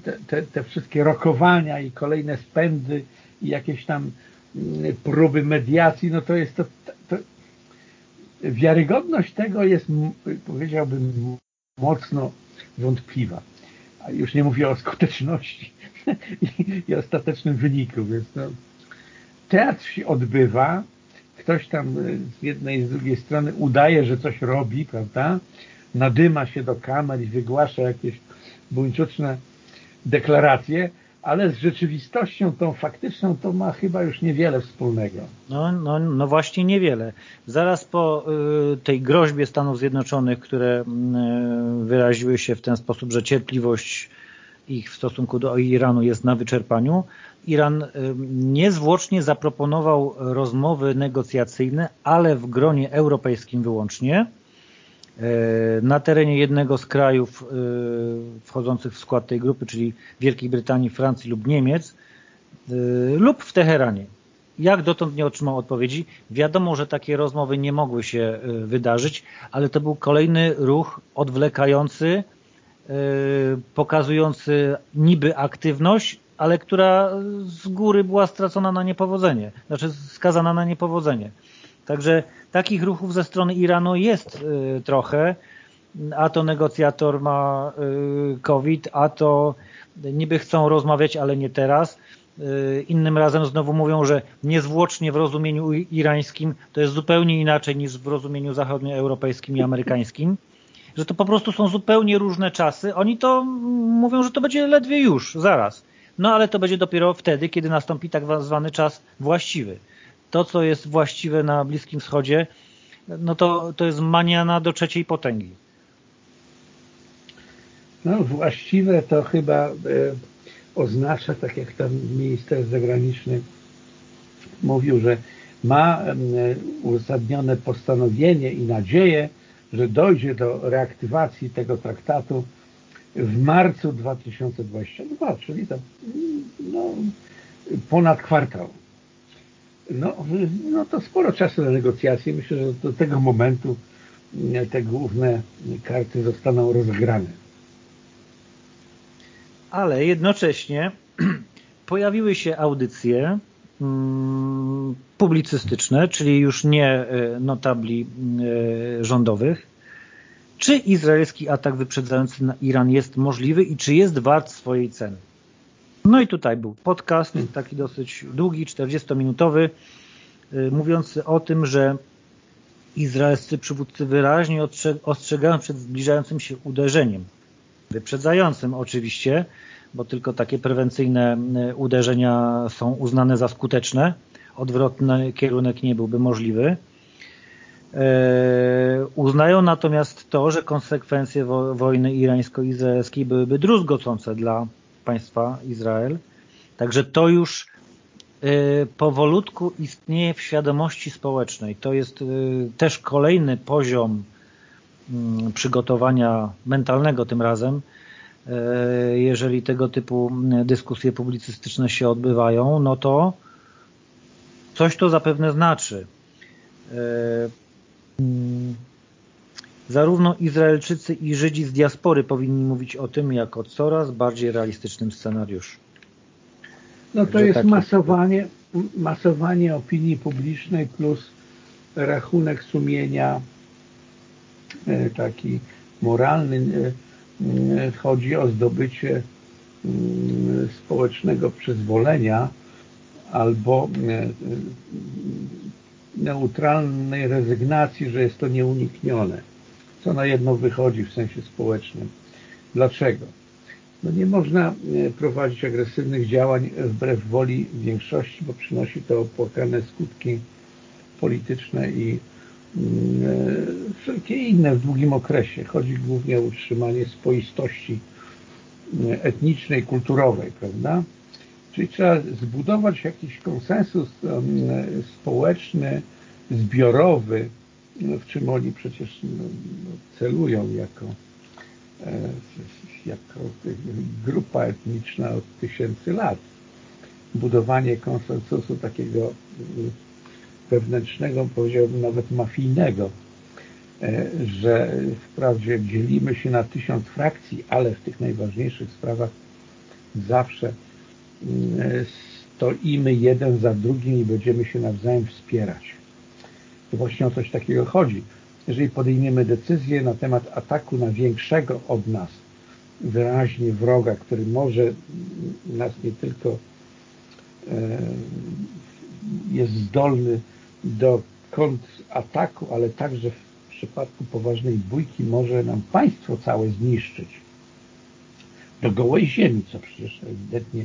Te, te, te wszystkie rokowania i kolejne spędy i jakieś tam mm, próby mediacji, no to jest to, to wiarygodność tego jest, powiedziałbym, mocno wątpliwa a już nie mówię o skuteczności i, i ostatecznym wyniku, więc no, teatr się odbywa, ktoś tam e, z jednej i z drugiej strony udaje, że coś robi, prawda, nadyma się do kamer i wygłasza jakieś buńczuczne deklaracje, ale z rzeczywistością tą faktyczną to ma chyba już niewiele wspólnego. No, no, no właśnie niewiele. Zaraz po y, tej groźbie Stanów Zjednoczonych, które y, wyraziły się w ten sposób, że cierpliwość ich w stosunku do Iranu jest na wyczerpaniu, Iran y, niezwłocznie zaproponował rozmowy negocjacyjne, ale w gronie europejskim wyłącznie, E, na terenie jednego z krajów e, wchodzących w skład tej grupy, czyli Wielkiej Brytanii, Francji lub Niemiec lub w Teheranie. Jak dotąd nie otrzymał odpowiedzi. Wiadomo, że takie rozmowy nie mogły się wydarzyć, ale to był kolejny ruch odwlekający pokazujący niby aktywność, ale która z góry była stracona na niepowodzenie, znaczy skazana na niepowodzenie. Także takich ruchów ze strony Iranu jest trochę, a to negocjator ma COVID, a to niby chcą rozmawiać, ale nie teraz. Y, innym razem znowu mówią, że niezwłocznie w rozumieniu irańskim to jest zupełnie inaczej niż w rozumieniu zachodnioeuropejskim i amerykańskim. Że to po prostu są zupełnie różne czasy. Oni to mówią, że to będzie ledwie już, zaraz. No ale to będzie dopiero wtedy, kiedy nastąpi tak zwany czas właściwy. To, co jest właściwe na Bliskim Wschodzie, no to, to jest maniana do trzeciej potęgi. No właściwe to chyba e, oznacza, tak jak tam minister zagraniczny mówił, że ma e, uzasadnione postanowienie i nadzieję, że dojdzie do reaktywacji tego traktatu w marcu 2022, czyli to no, ponad kwartał. No, no to sporo czasu na negocjacje. Myślę, że do tego momentu te główne karty zostaną rozegrane ale jednocześnie pojawiły się audycje publicystyczne, czyli już nie e, notabli e, rządowych. Czy izraelski atak wyprzedzający na Iran jest możliwy i czy jest wart swojej ceny? No i tutaj był podcast, taki dosyć długi, 40-minutowy, e, mówiący o tym, że izraelscy przywódcy wyraźnie ostrzegają przed zbliżającym się uderzeniem wyprzedzającym oczywiście, bo tylko takie prewencyjne e, uderzenia są uznane za skuteczne. Odwrotny kierunek nie byłby możliwy. E, uznają natomiast to, że konsekwencje wojny irańsko-izraelskiej byłyby druzgocące dla państwa Izrael. Także to już e, powolutku istnieje w świadomości społecznej. To jest też kolejny poziom Mm, przygotowania mentalnego tym razem, jeżeli tego typu dyskusje publicystyczne się odbywają, no to coś to zapewne znaczy. E, zarówno Izraelczycy i Żydzi z diaspory powinni mówić o tym jako coraz bardziej realistycznym scenariuszu. No to jest masowanie, masowanie opinii publicznej plus rachunek sumienia E, taki moralny, e, e, chodzi o zdobycie mm, społecznego przyzwolenia albo neutralnej rezygnacji, że jest to nieuniknione. Co na jedno wychodzi w sensie społecznym. Dlaczego? No nie można prowadzić agresywnych działań wbrew woli większości, bo przynosi to opłakane skutki polityczne i Mm, wszelkie inne w długim okresie. Chodzi głównie o utrzymanie spoistości mm, etnicznej, kulturowej, prawda? Czyli trzeba zbudować jakiś konsensus mm, społeczny, zbiorowy, w czym oni przecież celują jako, e, jako grupa etniczna od tysięcy lat. Budowanie konsensusu takiego wewnętrznego, powiedziałbym nawet mafijnego, e, że wprawdzie dzielimy się na tysiąc frakcji, ale w tych najważniejszych sprawach zawsze mm, stoimy jeden za drugim i będziemy się nawzajem wspierać. To właśnie o coś takiego chodzi. Jeżeli podejmiemy decyzję na temat ataku na większego od nas, wyraźnie wroga, który może nas nie tylko e, jest zdolny do kontrataku, ale także w przypadku poważnej bójki może nam państwo całe zniszczyć. Do gołej ziemi, co przecież ewidentnie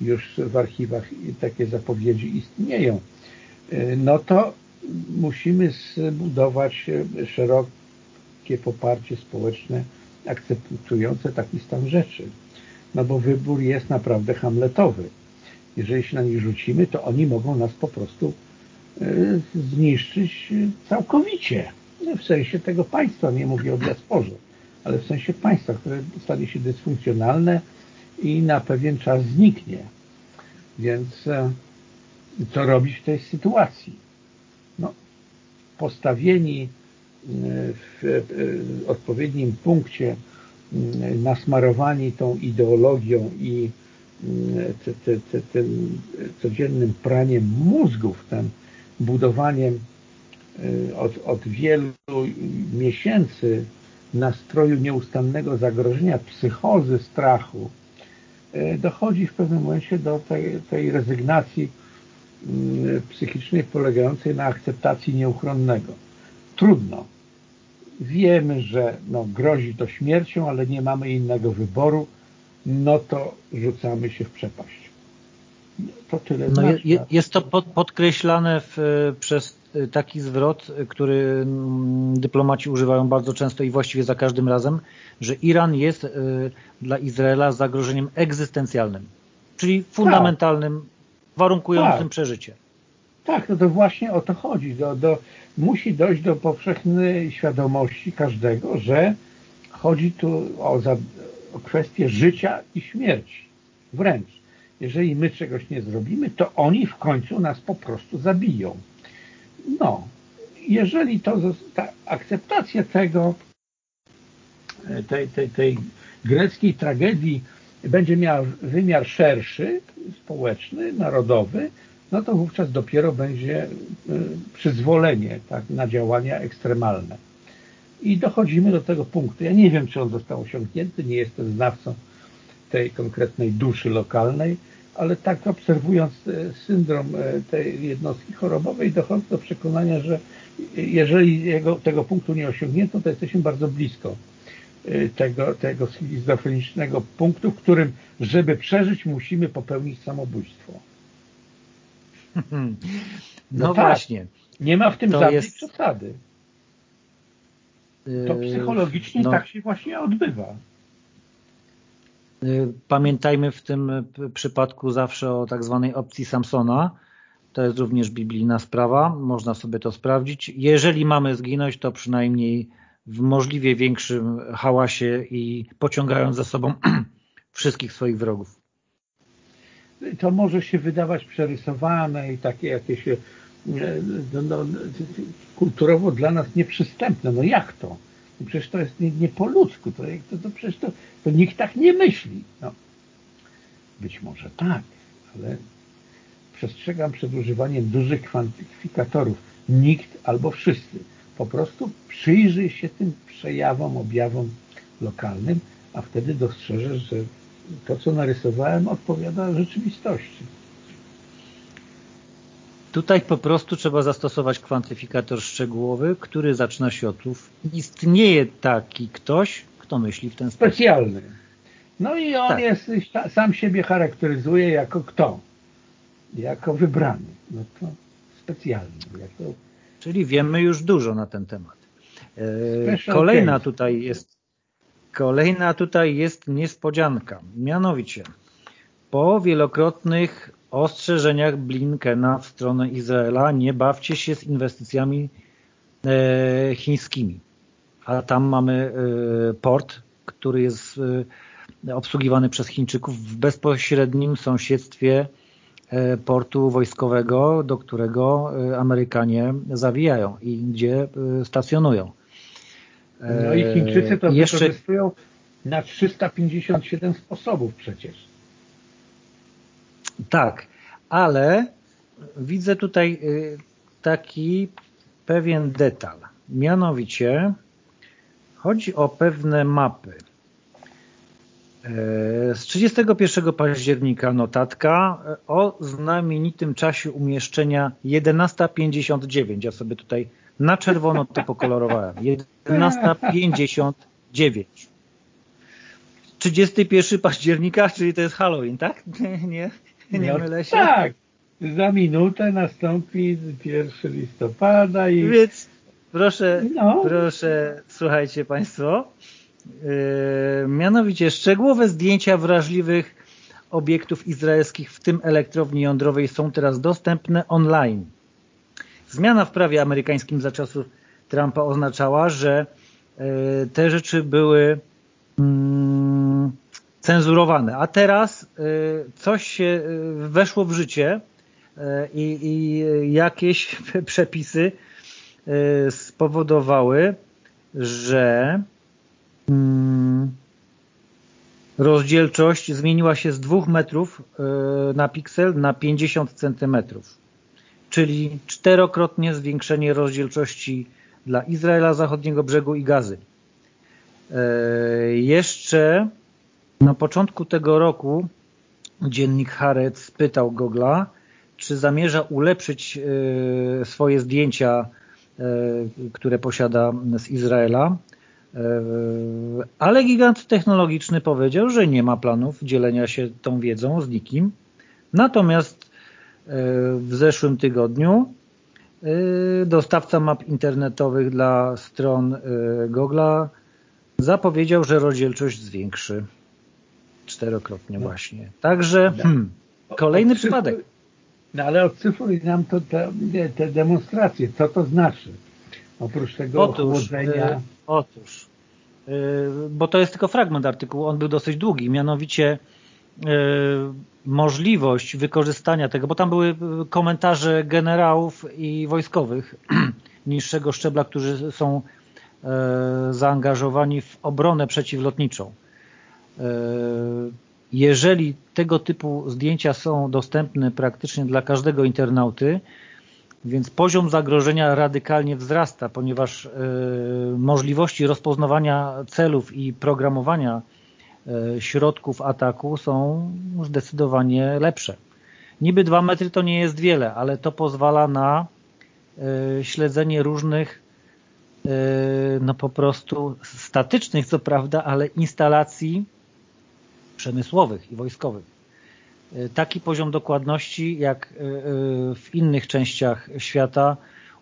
już w archiwach takie zapowiedzi istnieją. No to musimy zbudować szerokie poparcie społeczne akceptujące taki stan rzeczy. No bo wybór jest naprawdę hamletowy. Jeżeli się na nich rzucimy, to oni mogą nas po prostu E, zniszczyć całkowicie. W sensie tego państwa, nie mówię o diasporze, ale w sensie państwa, które stanie się dysfunkcjonalne i na pewien czas zniknie. Więc e, co robić w tej sytuacji? No, postawieni e, w odpowiednim punkcie mm, nasmarowani tą ideologią i tym codziennym praniem mózgów, tym budowaniem od, od wielu miesięcy nastroju nieustannego zagrożenia, psychozy, strachu, dochodzi w pewnym momencie do tej, tej rezygnacji mm, psychicznej polegającej na akceptacji nieuchronnego. Trudno. Wiemy, że no, grozi to śmiercią, ale nie mamy innego wyboru, no to rzucamy się w przepaść. To tyle. No, je, jest to pod, podkreślane w, przez taki zwrot, który mm, dyplomaci używają bardzo często i właściwie za każdym razem, że Iran jest y, dla Izraela zagrożeniem egzystencjalnym, czyli fundamentalnym, tak. warunkującym tak. przeżycie. Tak, no to właśnie o to chodzi. Do, do, musi dojść do powszechnej świadomości każdego, że chodzi tu o, za, o kwestię życia i śmierci. Wręcz, jeżeli my czegoś nie zrobimy, to oni w końcu nas po prostu zabiją. No, jeżeli to, ta akceptacja tego, e, tej, tej, tej greckiej tragedii będzie miała wymiar szerszy, społeczny, narodowy, no to wówczas dopiero będzie e, przyzwolenie tak, na działania ekstremalne. I dochodzimy do tego punktu. Ja nie wiem, czy on został osiągnięty, nie jestem znawcą tej konkretnej duszy lokalnej, ale tak obserwując e, syndrom e, tej jednostki chorobowej dochodzę do przekonania, że jeżeli jego, tego punktu nie osiągnięto, to jesteśmy bardzo blisko e, tego, tego schizofrenicznego punktu, w którym, żeby przeżyć, musimy popełnić samobójstwo. No, no tak, właśnie. Nie ma w tym żadnej jest... przesady. To psychologicznie no. tak się właśnie odbywa. Y, pamiętajmy w tym y, przypadku zawsze o tak zwanej opcji Samsona. To jest również biblijna sprawa, można sobie to sprawdzić. Jeżeli mamy zginąć, to przynajmniej w możliwie większym hałasie i pociągając za sobą wszystkich swoich wrogów. To może się wydawać przerysowane i takie jakieś e, no, no, kulturowo dla nas nieprzystępne. No jak to? Przecież to jest nie, nie po ludzku, to, to, to przecież to, to nikt tak nie myśli. No. Być może tak, ale przestrzegam przed używaniem dużych kwantyfikatorów. Nikt albo wszyscy. Po prostu przyjrzyj się tym przejawom, objawom lokalnym, a wtedy dostrzeżesz, że to, co narysowałem, odpowiada rzeczywistości. Tutaj po prostu trzeba zastosować kwantyfikator szczegółowy, który zaczyna się od słów. Istnieje taki ktoś, kto myśli w ten sposób. Specjalny. No i on tak. jest, sam siebie charakteryzuje jako kto? Jako wybrany. No to specjalny. Jako... Czyli wiemy już dużo na ten temat. E, kolejna tutaj jest kolejna tutaj jest niespodzianka. Mianowicie po wielokrotnych ostrzeżeniach Blinkena w stronę Izraela nie bawcie się z inwestycjami e, chińskimi. A tam mamy e, port, który jest e, obsługiwany przez Chińczyków w bezpośrednim sąsiedztwie portu wojskowego, do którego Amerykanie zawijają i gdzie stacjonują. No i Chińczycy to Jeszcze... wykorzystują na 357 sposobów przecież. Tak, ale widzę tutaj y, taki pewien detal. Mianowicie chodzi o pewne mapy. E, z 31 października notatka o znamienitym czasie umieszczenia 11.59. Ja sobie tutaj na czerwono to pokolorowałem. 11.59. 31 października, czyli to jest Halloween, tak? Nie, nie no, mylę się? Tak, za minutę nastąpi 1 listopada i... Więc proszę, no. proszę, słuchajcie Państwo, yy, mianowicie szczegółowe zdjęcia wrażliwych obiektów izraelskich, w tym elektrowni jądrowej, są teraz dostępne online. Zmiana w prawie amerykańskim za czasów Trumpa oznaczała, że yy, te rzeczy były mm, cenzurowane. A teraz y, coś się y, weszło w życie y, i, i jakieś przepisy spowodowały, że mm, rozdzielczość zmieniła się z 2 metrów na piksel na 50 centymetrów, czyli czterokrotnie zwiększenie rozdzielczości dla Izraela, zachodniego brzegu i Gazy. Jeszcze na początku tego roku dziennik Haaretz spytał Gogla, czy zamierza ulepszyć e, swoje zdjęcia, e, które posiada z Izraela, e, ale gigant technologiczny powiedział, że nie ma planów dzielenia się tą wiedzą z nikim. Natomiast w zeszłym tygodniu dostawca map internetowych dla stron Google'a zapowiedział, że rozdzielczość zwiększy czterokrotnie no. właśnie. Także hmm, kolejny przypadek. No ale odcyfruj nam to te, te demonstracje. Co to znaczy? Oprócz tego otóż. Y, otóż, y, bo to jest tylko fragment artykułu, on był dosyć długi, mianowicie y, możliwość wykorzystania tego, bo tam były komentarze generałów i wojskowych niższego szczebla, którzy są zaangażowani w obronę przeciwlotniczą. Jeżeli tego typu zdjęcia są dostępne praktycznie dla każdego internauty, więc poziom zagrożenia radykalnie wzrasta, ponieważ e, możliwości rozpoznawania celów i programowania e, środków ataku są zdecydowanie lepsze. Niby dwa metry to nie jest wiele, ale to pozwala na e, śledzenie różnych no po prostu statycznych co prawda, ale instalacji przemysłowych i wojskowych. E, taki poziom dokładności jak e, e, w innych częściach świata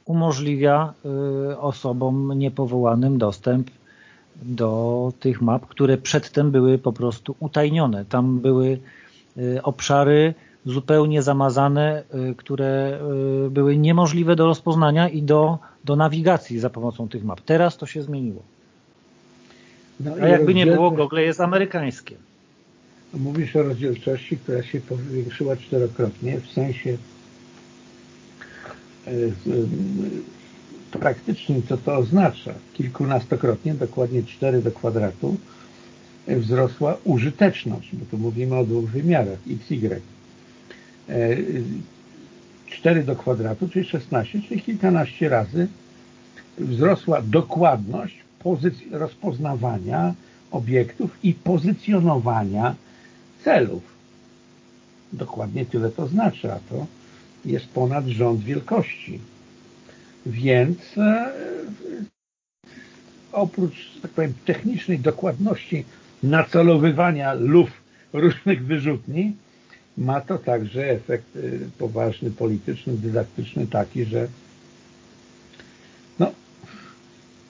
umożliwia osobom niepowołanym dostęp do tych map, które przedtem były po prostu utajnione. Tam były obszary zupełnie zamazane, które były niemożliwe do rozpoznania i do, do nawigacji za pomocą tych map. Teraz to się zmieniło. No A jakby nie było, Google jest amerykańskie. Mówisz o rozdzielczości, która się powiększyła czterokrotnie w sensie e, praktycznym, co to oznacza. Kilkunastokrotnie, dokładnie 4 do kwadratu, e, wzrosła użyteczność, bo tu mówimy o dwóch wymiarach, x, y. 4 e, do kwadratu, czyli 16, czyli kilkanaście razy wzrosła dokładność rozpoznawania obiektów i pozycjonowania celów. Dokładnie tyle to znaczy, a to jest ponad rząd wielkości. Więc e, oprócz tak powiem, technicznej dokładności nacelowywania luf różnych wyrzutni, ma to także efekt e, poważny, polityczny, dydaktyczny taki, że no,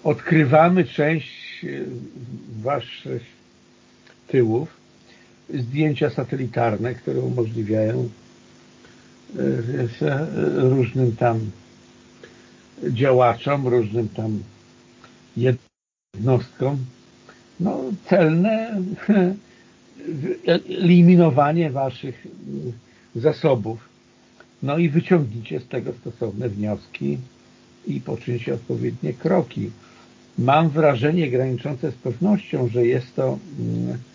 odkrywamy część e, waszych tyłów, zdjęcia satelitarne, które umożliwiają e, różnym tam działaczom, różnym tam jednostkom no, celne eliminowanie waszych zasobów. No i wyciągnięcie z tego stosowne wnioski i poczyńcie odpowiednie kroki. Mam wrażenie graniczące z pewnością, że jest to mm, E,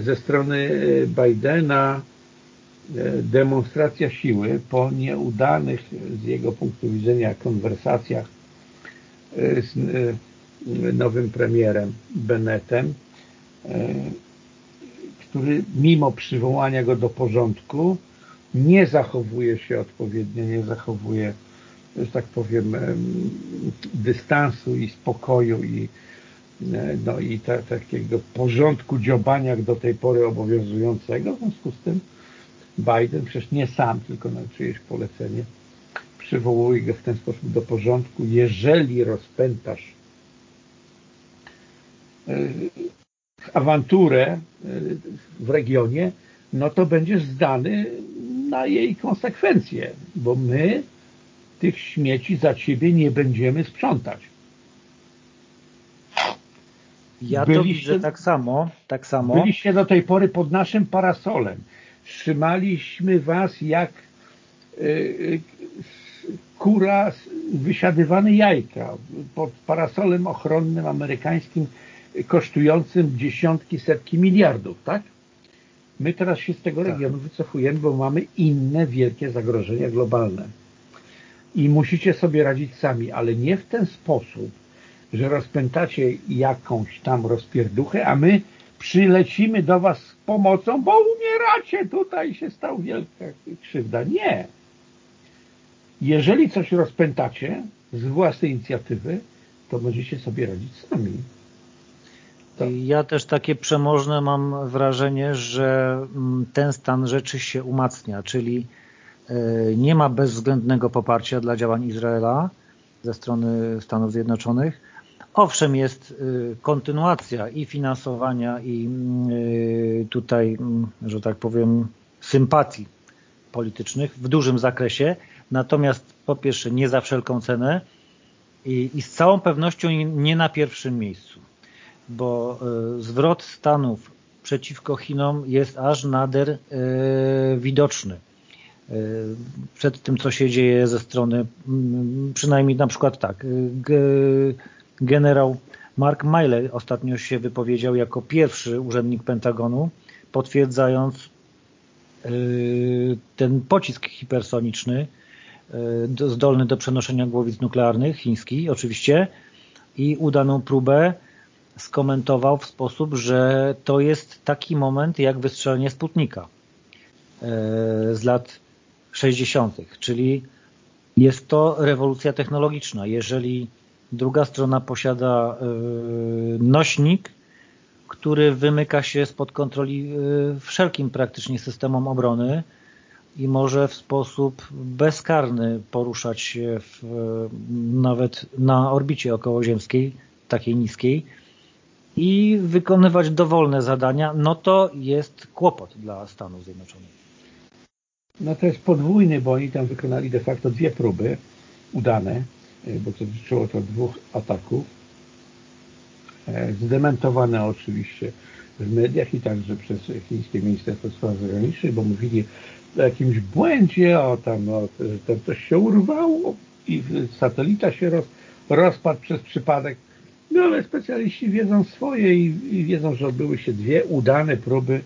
ze strony e, Bidena e, demonstracja siły po nieudanych z jego punktu widzenia konwersacjach z nowym premierem Bennettem, który mimo przywołania go do porządku nie zachowuje się odpowiednio, nie zachowuje, że tak powiem, dystansu i spokoju i no i ta, takiego porządku dziobania do tej pory obowiązującego. W związku z tym Biden, przecież nie sam, tylko na czyjeś polecenie, przywołuje go w ten sposób do porządku. Jeżeli rozpętasz e, awanturę e, w regionie, no to będziesz zdany na jej konsekwencje, bo my tych śmieci za ciebie nie będziemy sprzątać. Ja byliście, to widzę tak samo, tak samo. Byliście do tej pory pod naszym parasolem. Trzymaliśmy was jak yy, kura wysiadywane jajka pod parasolem ochronnym amerykańskim kosztującym dziesiątki, setki miliardów, tak? My teraz się z tego tak. regionu wycofujemy, bo mamy inne wielkie zagrożenia globalne. I musicie sobie radzić sami, ale nie w ten sposób, że rozpętacie jakąś tam rozpierduchę, a my przylecimy do was z pomocą, bo umieracie, tutaj się stał wielka krzywda. Nie. Jeżeli coś rozpętacie z własnej inicjatywy, to będziecie sobie radzić sami. To. Ja też takie przemożne mam wrażenie, że mm, ten stan rzeczy się umacnia, czyli e, nie ma bezwzględnego poparcia dla działań Izraela ze strony Stanów Zjednoczonych. Owszem, jest e, kontynuacja i finansowania, i mm, e, tutaj, mm, że tak powiem, sympatii politycznych w dużym zakresie, natomiast po pierwsze nie za wszelką cenę i, i z całą pewnością nie na pierwszym miejscu bo e, zwrot Stanów przeciwko Chinom jest aż nader widoczny. Przed tym, co się dzieje ze strony, przynajmniej na przykład tak, generał Mark Miley ostatnio się wypowiedział jako pierwszy urzędnik Pentagonu, potwierdzając ten pocisk hipersoniczny, zdolny do przenoszenia głowic nuklearnych, chiński oczywiście, i udaną próbę skomentował w sposób, że to jest taki moment jak wystrzelenie Sputnika e, z lat 60., czyli jest to rewolucja technologiczna. Jeżeli druga strona posiada e, nośnik, który wymyka się spod kontroli e, wszelkim praktycznie systemom obrony i może w sposób bezkarny poruszać się w, nawet na orbicie okołoziemskiej, takiej niskiej, i wykonywać dowolne zadania, no to jest kłopot dla Stanów Zjednoczonych. No to jest podwójny, bo oni tam wykonali de facto dwie próby udane, e, bo to dotyczyło to dwóch ataków. E, zdementowane oczywiście w mediach i także przez chińskie Ministerstwo Spraw Zagranicznych, bo mówili o jakimś błędzie, o tam, o, że tam coś się urwało i satelita się roz, rozpadł przez przypadek. No ale specjaliści wiedzą swoje i, i wiedzą, że odbyły się dwie udane próby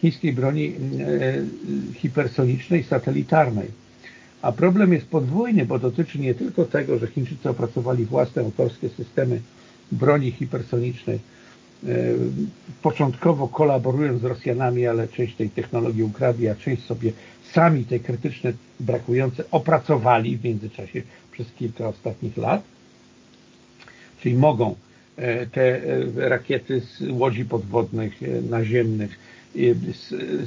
chińskiej broni e, hipersonicznej, satelitarnej. A problem jest podwójny, bo dotyczy nie tylko tego, że Chińczycy opracowali własne autorskie systemy broni hipersonicznej, e, początkowo kolaborując z Rosjanami, ale część tej technologii ukradli, a część sobie sami te krytyczne, brakujące opracowali w międzyczasie przez kilka ostatnich lat. Czyli mogą e, te e, rakiety z łodzi podwodnych, naziemnych,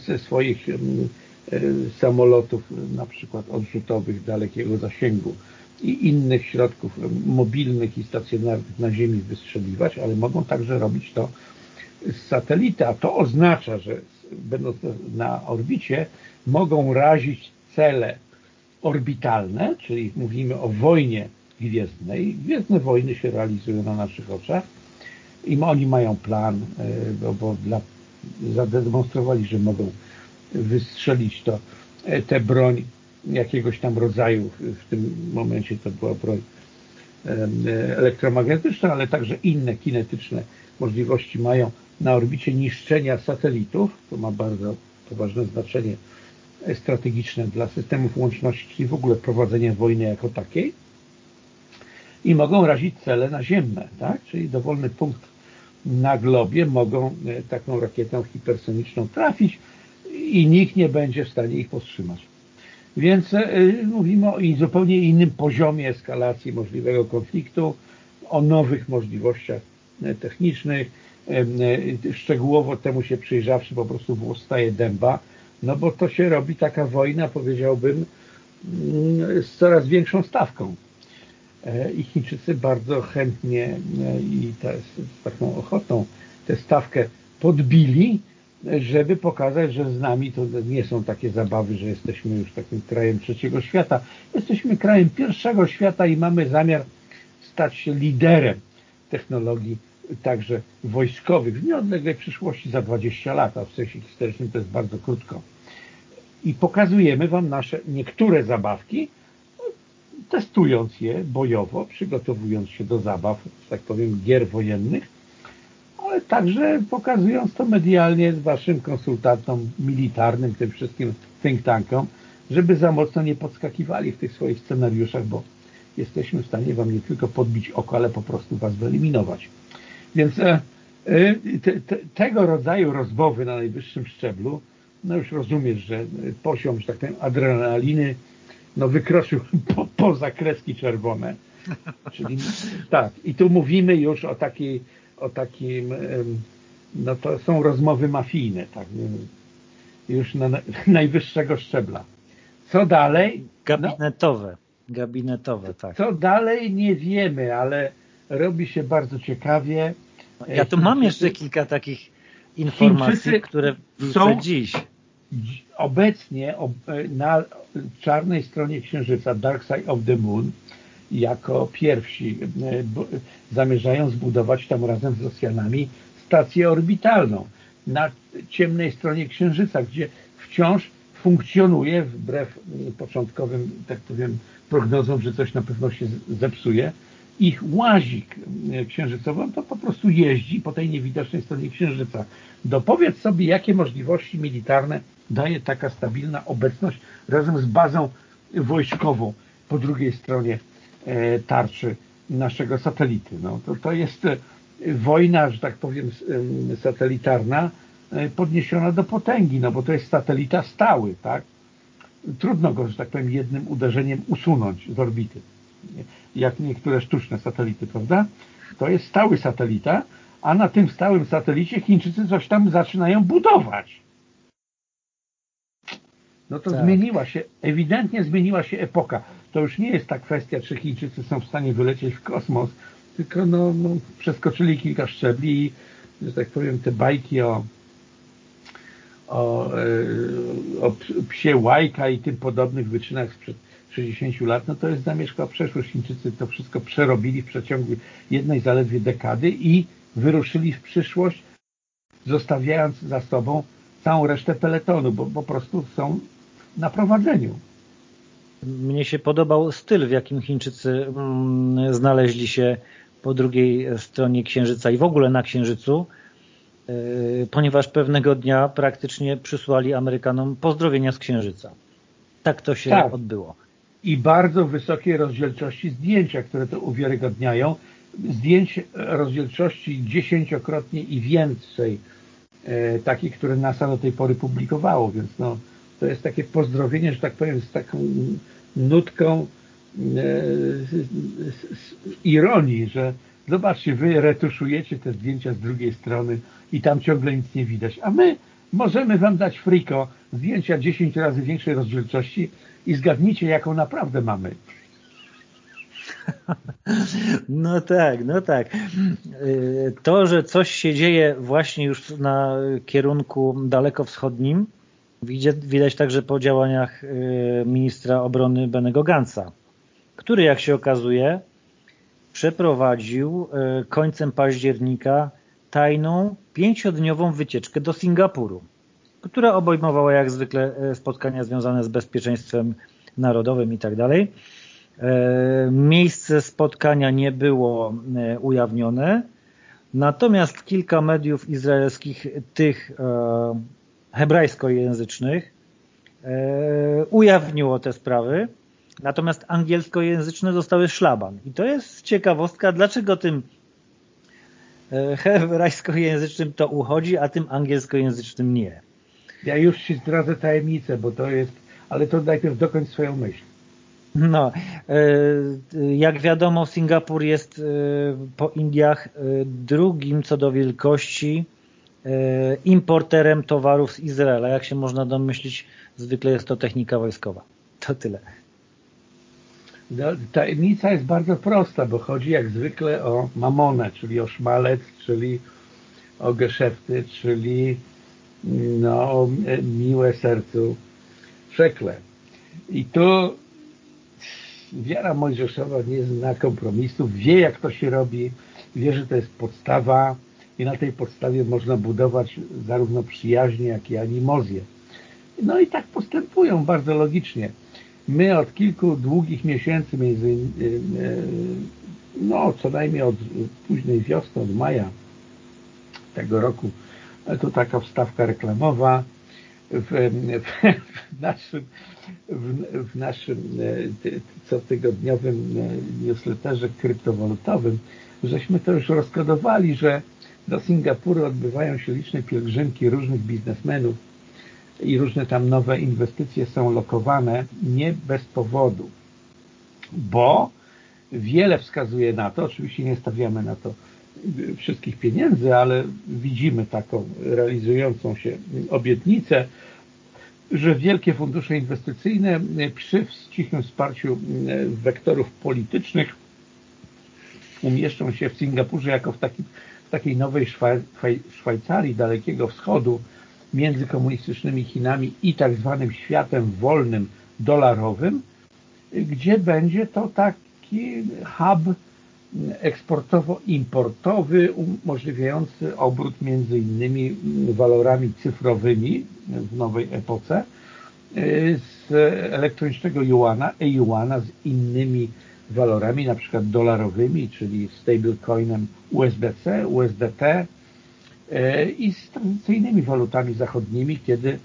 ze swoich samolotów, na przykład odrzutowych dalekiego zasięgu i innych środków mobilnych i stacjonarnych na Ziemi wystrzeliwać, ale mogą także robić to z satelity, a to oznacza, że będąc na orbicie mogą razić cele orbitalne, czyli mówimy o wojnie Gwiezdnej. Gwiezdne wojny się realizują na naszych oczach i oni mają plan, bo, bo dla, zademonstrowali, że mogą wystrzelić to, e, tę broń jakiegoś tam rodzaju, w tym momencie to była broń e, elektromagnetyczna, ale także inne kinetyczne możliwości mają na orbicie niszczenia satelitów, to ma bardzo poważne znaczenie strategiczne dla systemów łączności, czyli w ogóle prowadzenia wojny jako takiej. I mogą razić cele naziemne, tak? czyli dowolny punkt na globie mogą e, taką rakietą hipersoniczną trafić i nikt nie będzie w stanie ich powstrzymać. Więc e, mówimy o zupełnie innym poziomie eskalacji możliwego konfliktu, o nowych możliwościach e, technicznych. Szczegółowo temu się przyjrzawszy po prostu włos staje dęba, no bo to się robi taka wojna, powiedziałbym, mm, z coraz większą stawką. E, i Chińczycy bardzo chętnie e, i z taką ochotą tę stawkę podbili, żeby pokazać, że z nami to nie są takie zabawy, że jesteśmy już takim krajem trzeciego świata. Jesteśmy krajem pierwszego świata i mamy zamiar stać się liderem technologii także wojskowych w nieodległej przyszłości za 20 lat, a w sensie historycznym to jest bardzo krótko. I pokazujemy Wam nasze niektóre zabawki, testując je bojowo, przygotowując się do zabaw, tak powiem, gier wojennych, ale także pokazując to medialnie waszym konsultantom militarnym, tym wszystkim think tankom, żeby za mocno nie podskakiwali w tych swoich scenariuszach, bo jesteśmy w stanie wam nie tylko podbić oko, ale po prostu was wyeliminować. Więc e, e, te, te, tego rodzaju rozmowy na najwyższym szczeblu, no już rozumiesz, że poziom, że tak powiem, adrenaliny no wykroczył po, poza kreski czerwone. Czyli tak, i tu mówimy już o takiej, o takim, no to są rozmowy mafijne, tak, już na najwyższego szczebla. Co dalej? Gabinetowe. No, Gabinetowe, tak. Co dalej nie wiemy, ale robi się bardzo ciekawie. Ja tu mam jeszcze kilka takich informacji, Chińczycy które są dziś. Obecnie na czarnej stronie Księżyca, Dark Side of the Moon, jako pierwsi e, zamierzają zbudować tam razem z Rosjanami stację orbitalną na ciemnej stronie Księżyca, gdzie wciąż funkcjonuje wbrew początkowym, tak powiem, prognozom, że coś na pewno się zepsuje. Ich łazik e, księżycowy, on to po prostu jeździ po tej niewidocznej stronie Księżyca. Dopowiedz sobie, jakie możliwości militarne daje taka stabilna obecność razem z bazą wojskową po drugiej stronie e, tarczy naszego satelity. No, to, to jest e, wojna, że tak powiem, satelitarna podniesiona do potęgi, no bo to jest satelita stały, tak? trudno go, że tak powiem, jednym uderzeniem usunąć z orbity. Jak niektóre sztuczne satelity, prawda? To jest stały satelita, a na tym stałym satelicie Chińczycy coś tam zaczynają budować. No to tak. zmieniła się, ewidentnie zmieniła się epoka. To już nie jest ta kwestia, czy Chińczycy są w stanie wylecieć w kosmos, tylko no, no przeskoczyli kilka szczebli i, że tak powiem, te bajki o o, e, o psie łajka i tym podobnych wyczynach sprzed 60 lat, no to jest zamieszkła przeszłość. Chińczycy to wszystko przerobili w przeciągu jednej zaledwie dekady i wyruszyli w przyszłość, zostawiając za sobą całą resztę peletonu, bo po prostu są na prowadzeniu. Mnie się podobał styl, w jakim Chińczycy mm, znaleźli się po drugiej stronie Księżyca i w ogóle na Księżycu. E, ponieważ pewnego dnia praktycznie przysłali Amerykanom pozdrowienia z Księżyca. Tak to się tak. odbyło. I bardzo wysokiej rozdzielczości zdjęcia, które to uwiarygodniają. Zdjęć rozdzielczości dziesięciokrotnie i więcej e, takich, które NASA do tej pory publikowało, więc no, to jest takie pozdrowienie, że tak powiem, z taką nutką e, ironii, że zobaczcie, wy retuszujecie te zdjęcia z drugiej strony i tam ciągle nic nie widać. A my możemy wam dać friko, zdjęcia 10 razy większej rozdzielczości i zgadnijcie, jaką naprawdę mamy. No tak, no tak. Y, to, że coś się dzieje właśnie już na kierunku dalekowschodnim, widać także po działaniach y, ministra obrony Benego Gansa, który, jak się okazuje, przeprowadził y, końcem października tajną, pięciodniową wycieczkę do Singapuru, która obejmowała jak zwykle e, spotkania związane z bezpieczeństwem narodowym i tak miejsce spotkania nie było ujawnione, natomiast kilka mediów izraelskich, tych hebrajskojęzycznych, ujawniło te sprawy, natomiast angielskojęzyczne zostały szlaban. I to jest ciekawostka, dlaczego tym E, hebrajskojęzycznym to uchodzi, a tym angielskojęzycznym nie. Ja już Ci zdradzę tajemnicę, bo to jest, ale to najpierw dokończ swoją myśl. No, e, jak wiadomo Singapur jest e, po Indiach drugim co do wielkości importerem towarów z Izraela. Jak się można domyślić, zwykle jest to technika wojskowa. To tyle. No, tajemnica jest bardzo prosta, bo chodzi jak zwykle o mamonę, czyli o szmalec, czyli o geszefty, czyli no, miłe sercu przekle. I tu wiara Mojżeszowa nie zna kompromisów, wie jak to się robi, wie, że to jest podstawa i na tej podstawie można budować zarówno przyjaźnie, jak i animozję. No i tak postępują bardzo logicznie. My od kilku długich miesięcy, między, e, e, no co najmniej od późnej wiosny, od maja, tego roku. Tu taka wstawka reklamowa w, w, naszym, w, w naszym cotygodniowym newsletterze kryptowalutowym, żeśmy to już rozkodowali, że do Singapuru odbywają się liczne pielgrzymki różnych biznesmenów i różne tam nowe inwestycje są lokowane nie bez powodu, bo wiele wskazuje na to, oczywiście nie stawiamy na to wszystkich pieniędzy, ale widzimy taką realizującą się obietnicę, że wielkie fundusze inwestycyjne przy cichym wsparciu wektorów politycznych umieszczą się w Singapurze jako w, taki, w takiej nowej Szwajcarii Dalekiego Wschodu między komunistycznymi Chinami i tak zwanym światem wolnym, dolarowym, gdzie będzie to taki hub eksportowo-importowy umożliwiający obrót między innymi walorami cyfrowymi w nowej epoce z elektronicznego yuana, e-yuana z innymi walorami, na przykład dolarowymi, czyli stablecoinem USDC, USDT e, i z tradycyjnymi walutami zachodnimi, kiedy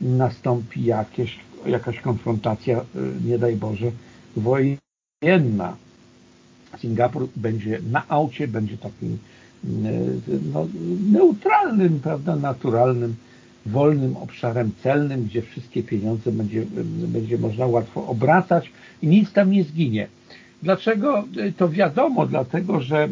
nastąpi jakieś, jakaś konfrontacja, e, nie daj Boże, wojenna. Singapur będzie na aucie, będzie takim e, no, neutralnym, prawda, naturalnym, wolnym obszarem celnym, gdzie wszystkie pieniądze będzie, będzie można łatwo obracać i nic tam nie zginie. Dlaczego to wiadomo? Dlatego, że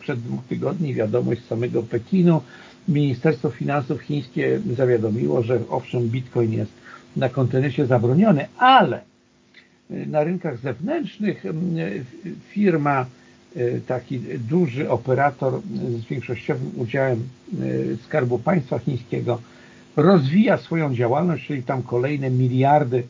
przed dwóch tygodni wiadomość z samego Pekinu Ministerstwo Finansów chińskie zawiadomiło, że owszem Bitcoin jest na kontynencie zabroniony, ale na rynkach zewnętrznych firma, taki duży operator z większościowym udziałem Skarbu Państwa Chińskiego rozwija swoją działalność, czyli tam kolejne miliardy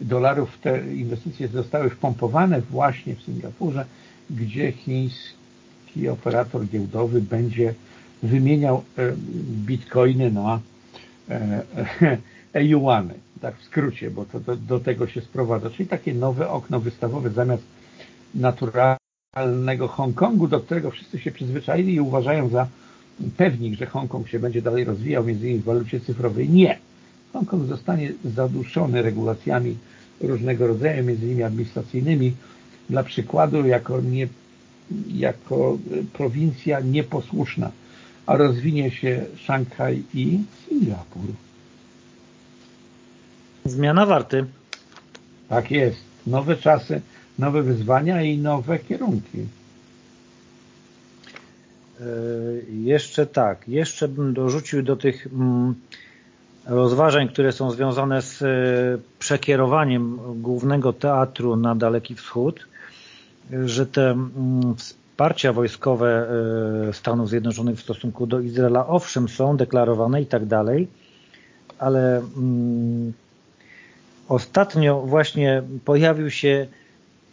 dolarów te inwestycje zostały wpompowane właśnie w Singapurze, gdzie chiński operator giełdowy będzie wymieniał e, bitcoiny na e-yuany, tak w skrócie, bo to do, do tego się sprowadza. Czyli takie nowe okno wystawowe zamiast naturalnego Hongkongu, do którego wszyscy się przyzwyczaili i uważają za pewnik, że Hongkong się będzie dalej rozwijał, między innymi w walucie cyfrowej. Nie. Hongkong zostanie zaduszony regulacjami różnego rodzaju, między innymi administracyjnymi. Dla przykładu, jako, nie, jako prowincja nieposłuszna, a rozwinie się Szanghaj i Singapur. Zmiana warty. Tak jest. Nowe czasy, nowe wyzwania i nowe kierunki. Yy, jeszcze tak, jeszcze bym dorzucił do tych mm, rozważań, które są związane z e, przekierowaniem głównego teatru na Daleki Wschód, że te mm, wsparcia wojskowe e, Stanów Zjednoczonych w stosunku do Izraela owszem są deklarowane i tak dalej, ale mm, ostatnio właśnie pojawił się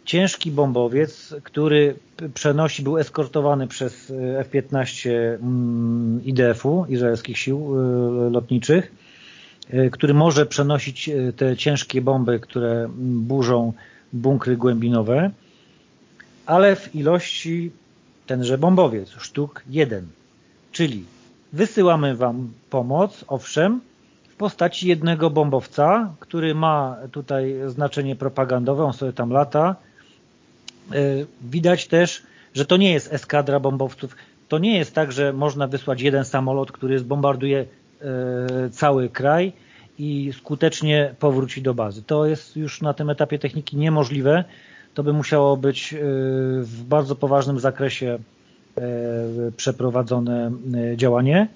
ciężki bombowiec, który przenosi, był eskortowany przez e, F-15 mm, IDF-u, Izraelskich Sił Lotniczych który może przenosić e, te ciężkie bomby, które burzą bunkry głębinowe, ale w ilości tenże bombowiec, sztuk jeden. Czyli wysyłamy Wam pomoc, owszem, w postaci jednego bombowca, który ma tutaj znaczenie propagandowe, on sobie tam lata. E, widać też, że to nie jest eskadra bombowców. To nie jest tak, że można wysłać jeden samolot, który zbombarduje E, cały kraj i skutecznie powróci do bazy. To jest już na tym etapie techniki niemożliwe. To by musiało być e, w bardzo poważnym zakresie e, przeprowadzone działanie,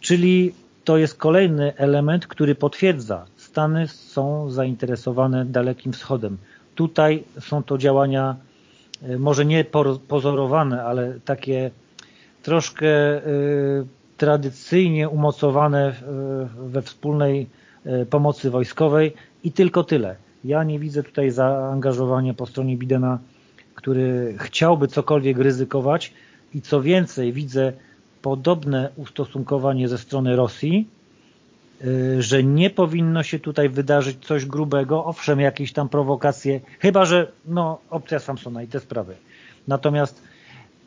czyli to jest kolejny element, który potwierdza, Stany są zainteresowane Dalekim Wschodem. Tutaj są to działania może nie pozorowane, ale takie troszkę tradycyjnie umocowane we wspólnej e, pomocy wojskowej i tylko tyle. Ja nie widzę tutaj zaangażowania po stronie Bidena, który chciałby cokolwiek ryzykować i co więcej widzę podobne ustosunkowanie ze strony Rosji, e, że nie powinno się tutaj wydarzyć coś grubego, owszem jakieś tam prowokacje, chyba że no, opcja Samsona i te sprawy. Natomiast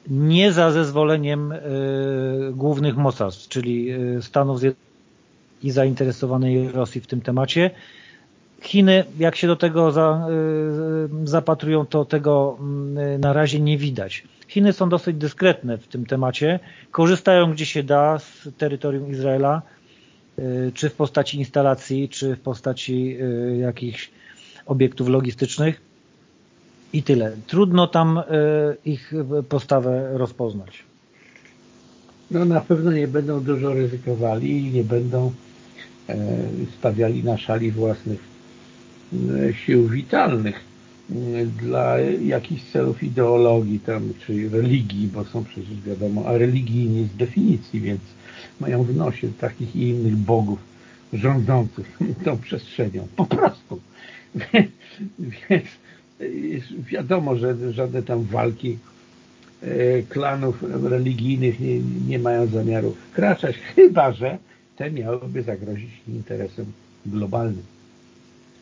nie za zezwoleniem głównych mocarstw, czyli Stanów Zjednoczonych i zainteresowanej Rosji w tym temacie. Chiny, jak się do tego za, zapatrują, to tego mm, na razie nie widać. Chiny są dosyć dyskretne w tym temacie, korzystają gdzie się da z terytorium Izraela, czy w postaci instalacji, czy w postaci jakichś obiektów logistycznych i tyle. Trudno tam y, ich postawę rozpoznać. No na pewno nie będą dużo ryzykowali i nie będą e, stawiali na szali własnych sił witalnych dla jakichś celów ideologii tam, czy religii, bo są przecież wiadomo, a religijni z definicji, więc mają w nosie takich i innych bogów rządzących tą przestrzenią. Po prostu. Więc wiadomo, że żadne tam walki e, klanów religijnych nie, nie mają zamiaru wkraczać, chyba że te miałyby zagrozić interesem globalnym.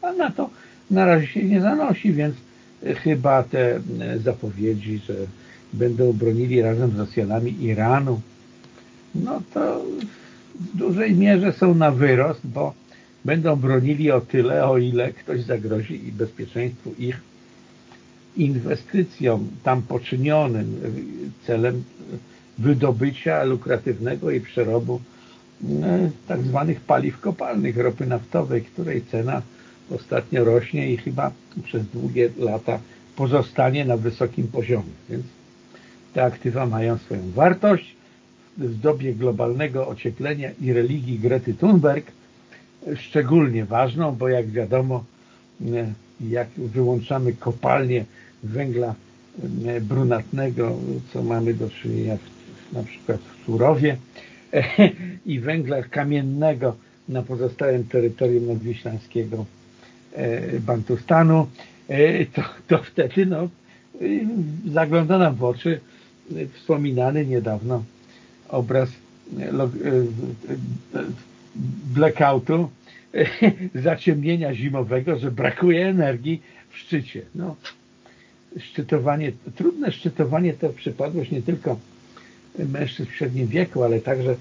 A na to na razie się nie zanosi, więc chyba te e, zapowiedzi, że będą bronili razem z Rosjanami Iranu, no to w dużej mierze są na wyrost, bo będą bronili o tyle, o ile ktoś zagrozi i bezpieczeństwu ich inwestycjom tam poczynionym celem wydobycia lukratywnego i przerobu e, tak zwanych paliw kopalnych, ropy naftowej, której cena ostatnio rośnie i chyba przez długie lata pozostanie na wysokim poziomie. Więc te aktywa mają swoją wartość. W dobie globalnego ocieplenia i religii Grety Thunberg szczególnie ważną, bo jak wiadomo, jak wyłączamy kopalnię węgla brunatnego, co mamy do czynienia w, na przykład w Surowie i węgla kamiennego na pozostałym terytorium nadwiślańskiego E, Bantustanu, e, to, to wtedy no, e, zagląda nam w oczy wspominany niedawno obraz blackoutu, zaciemnienia zimowego, że brakuje energii w szczycie. No, szczytowanie, trudne szczytowanie to przypadłość nie tylko mężczyzn w średnim wieku, ale także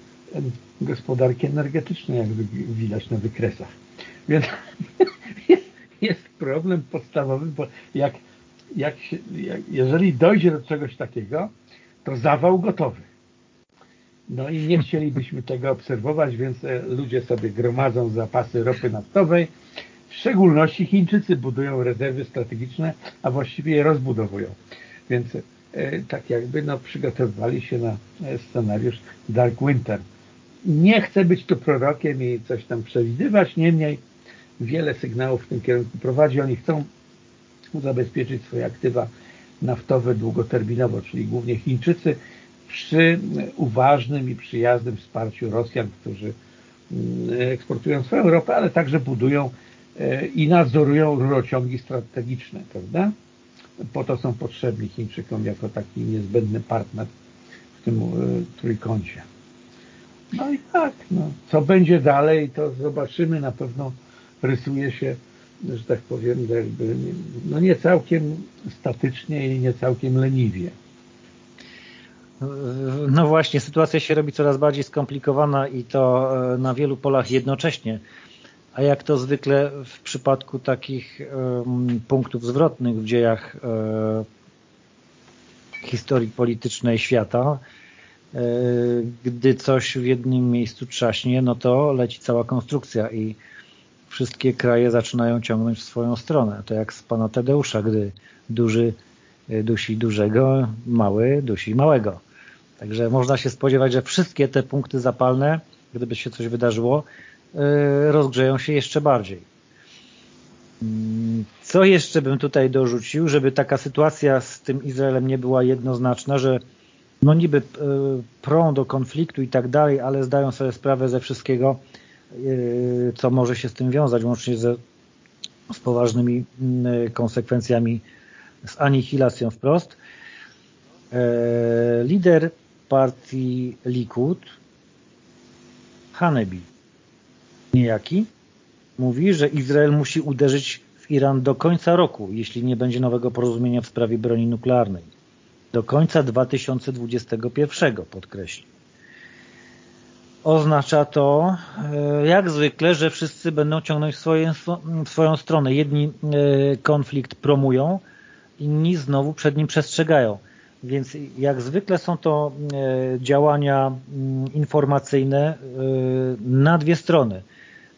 gospodarki energetycznej, jak widać na wykresach. Więc jest problem podstawowy, bo jak, jak, się, jak jeżeli dojdzie do czegoś takiego, to zawał gotowy. No i nie chcielibyśmy tego obserwować, więc e, ludzie sobie gromadzą zapasy ropy naftowej. Szczególności Chińczycy budują rezerwy strategiczne, a właściwie je rozbudowują. Więc e, tak jakby no, przygotowywali się na e, scenariusz Dark Winter. Nie chcę być tu prorokiem i coś tam przewidywać, niemniej wiele sygnałów w tym kierunku prowadzi. Oni chcą zabezpieczyć swoje aktywa naftowe długoterminowo, czyli głównie Chińczycy, przy uważnym i przyjaznym wsparciu Rosjan, którzy mm, eksportują swoją ropę, ale także budują i nadzorują rurociągi strategiczne, prawda? Po to są potrzebni Chińczykom jako taki niezbędny partner w tym e, trójkącie. No i tak, no. co będzie dalej, to zobaczymy na pewno rysuje się, że tak powiem, jakby no nie całkiem statycznie i nie całkiem leniwie. No właśnie, sytuacja się robi coraz bardziej skomplikowana i to e, na wielu polach jednocześnie. A jak to zwykle w przypadku takich punktów zwrotnych w dziejach um, historii politycznej świata, um, gdy coś w jednym miejscu trzaśnie, no to leci cała konstrukcja i wszystkie kraje zaczynają ciągnąć w swoją stronę. To jak z pana Tadeusza, gdy duży y, dusi dużego, mały dusi małego. Także można się spodziewać, że wszystkie te punkty zapalne, gdyby się coś wydarzyło, rozgrzeją się jeszcze bardziej. Mm, co jeszcze bym tutaj dorzucił, żeby taka sytuacja z tym Izraelem nie była jednoznaczna, że no niby y, prą do konfliktu i tak dalej, ale zdają sobie sprawę ze wszystkiego, Yy, co może się z tym wiązać, łącznie ze, z poważnymi konsekwencjami, z anihilacją wprost. Yy, lider partii Likud, Hanebi, niejaki, mówi, że Izrael musi uderzyć w Iran do końca roku, jeśli nie będzie nowego porozumienia w sprawie broni nuklearnej. Do końca 2021 podkreśli. Oznacza to, e, jak zwykle, że wszyscy będą ciągnąć swoje, swoją stronę. Jedni e, konflikt promują, inni znowu przed nim przestrzegają. Więc jak zwykle są to e, działania mm, informacyjne na dwie strony.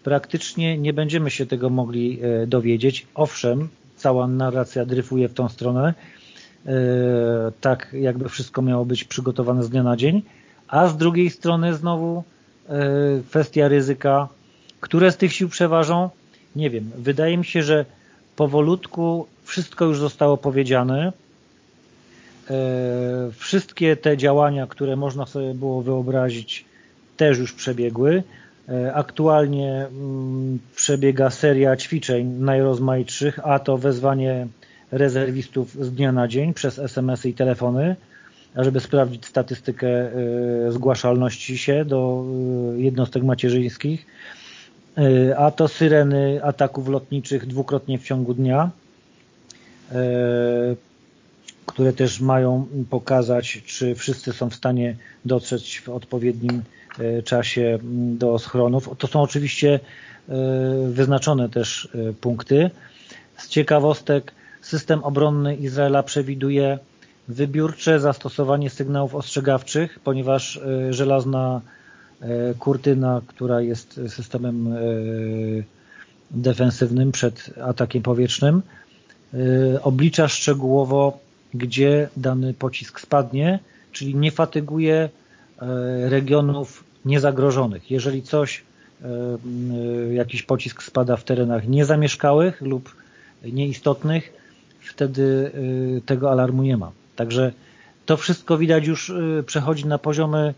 Praktycznie nie będziemy się tego mogli dowiedzieć. Owszem, cała narracja dryfuje w tą stronę, tak jakby wszystko miało być przygotowane z dnia na dzień, a z drugiej strony znowu kwestia ryzyka. Które z tych sił przeważą? Nie wiem. Wydaje mi się, że powolutku wszystko już zostało powiedziane. Wszystkie te działania, które można sobie było wyobrazić, też już przebiegły. Aktualnie mm, przebiega seria ćwiczeń najrozmaitszych, a to wezwanie rezerwistów z dnia na dzień przez SMS-y i telefony, żeby sprawdzić statystykę e, zgłaszalności się do e, jednostek macierzyńskich, e, a to syreny ataków lotniczych dwukrotnie w ciągu dnia, które też mają pokazać, czy wszyscy są w stanie dotrzeć w odpowiednim czasie do schronów. To są oczywiście wyznaczone też punkty. Z ciekawostek system obronny Izraela przewiduje wybiórcze zastosowanie sygnałów ostrzegawczych, ponieważ e, żelazna e, kurtyna, która jest systemem e, defensywnym przed atakiem powietrznym, oblicza szczegółowo, gdzie dany pocisk spadnie, czyli nie fatyguje regionów niezagrożonych. Jeżeli coś, jakiś pocisk spada w terenach niezamieszkałych lub nieistotnych, wtedy tego alarmu nie ma. Także to wszystko widać już przechodzi na poziomy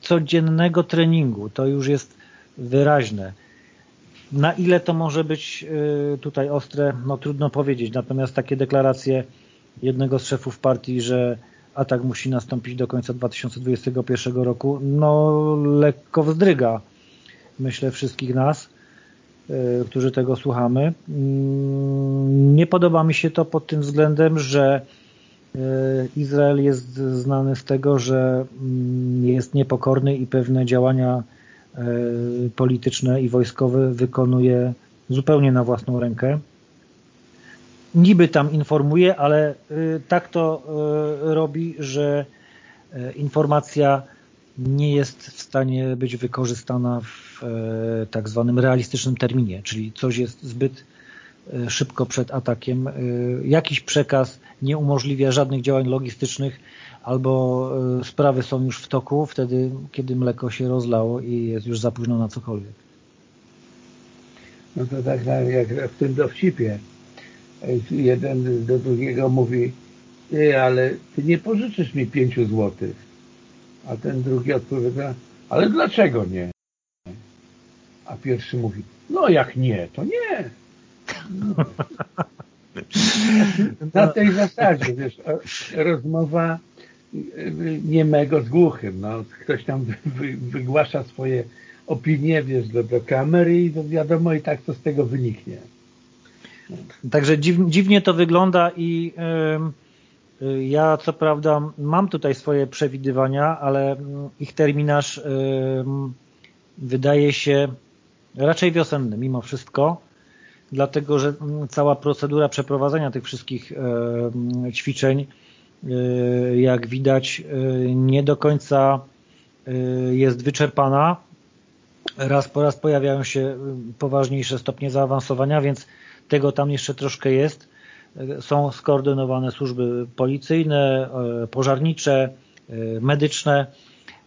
codziennego treningu. To już jest wyraźne. Na ile to może być tutaj ostre, no trudno powiedzieć. Natomiast takie deklaracje jednego z szefów partii, że atak musi nastąpić do końca 2021 roku, no lekko wzdryga myślę wszystkich nas, którzy tego słuchamy. Mm, nie podoba mi się to pod tym względem, że E, Izrael jest znany z tego, że mm, jest niepokorny i pewne działania e, polityczne i wojskowe wykonuje zupełnie na własną rękę. Niby tam informuje, ale e, tak to robi, że informacja nie jest w stanie być wykorzystana w tak zwanym realistycznym terminie, czyli coś jest zbyt szybko przed atakiem. Jakiś przekaz nie umożliwia żadnych działań logistycznych albo sprawy są już w toku wtedy, kiedy mleko się rozlało i jest już za późno na cokolwiek. No to tak jak w tym dowcipie. Jeden do drugiego mówi ty, ale ty nie pożyczysz mi pięciu złotych. A ten drugi odpowiada, ale dlaczego nie? A pierwszy mówi, no jak nie, to nie. Na tej zasadzie, wiesz, rozmowa niemego z głuchym. No, ktoś tam wy, wygłasza swoje opinie, wiesz, do, do kamery i wiadomo i tak co z tego wyniknie. Także dziw, dziwnie to wygląda i yy, ja co prawda mam tutaj swoje przewidywania, ale ich terminarz wydaje się raczej wiosenny mimo wszystko dlatego że mm, cała procedura przeprowadzenia tych wszystkich ćwiczeń, e, jak widać, e, nie do końca jest wyczerpana. Raz po raz pojawiają się poważniejsze stopnie zaawansowania, więc tego tam jeszcze troszkę jest. Są skoordynowane służby policyjne, pożarnicze, medyczne,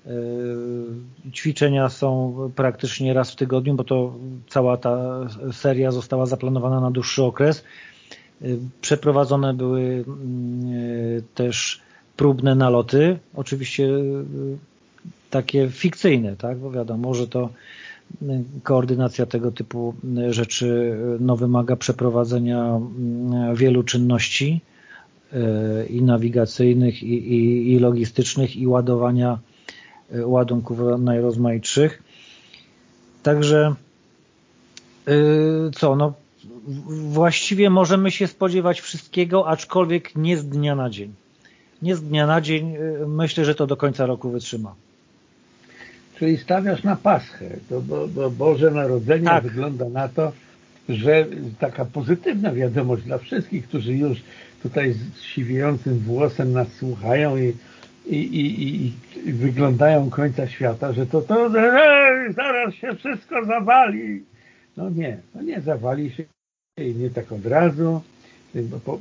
E, ćwiczenia są praktycznie raz w tygodniu, bo to cała ta seria została zaplanowana na dłuższy okres. E, przeprowadzone były mm, e, też próbne naloty, oczywiście takie fikcyjne, tak? bo wiadomo, że to koordynacja tego typu rzeczy no, wymaga przeprowadzenia mm, wielu czynności i nawigacyjnych, i, i, i logistycznych, i ładowania Y, ładunków najrozmaitszych. Także co, no właściwie możemy się spodziewać wszystkiego, aczkolwiek nie z dnia na dzień. nie z dnia na dzień. Myślę, że to do końca roku wytrzyma. Czyli stawiasz na Paschę. To bo, bo Boże Narodzenie tak. wygląda na to, że taka pozytywna wiadomość dla wszystkich, którzy już tutaj z siwiejącym włosem nas słuchają i, i, i, i, wyglądają końca świata, że to, to zaraz się wszystko zawali. No nie, no nie zawali się i nie tak od razu. Bo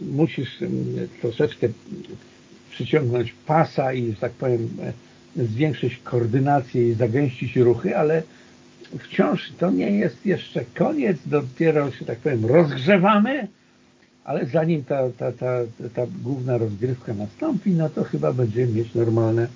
musisz troszeczkę przyciągnąć pasa i, że tak powiem, zwiększyć koordynację i zagęścić ruchy, ale wciąż to nie jest jeszcze koniec, dopiero, że tak powiem, rozgrzewamy, ale zanim ta, ta, ta, ta główna rozgrywka nastąpi, no to chyba będziemy mieć normalne,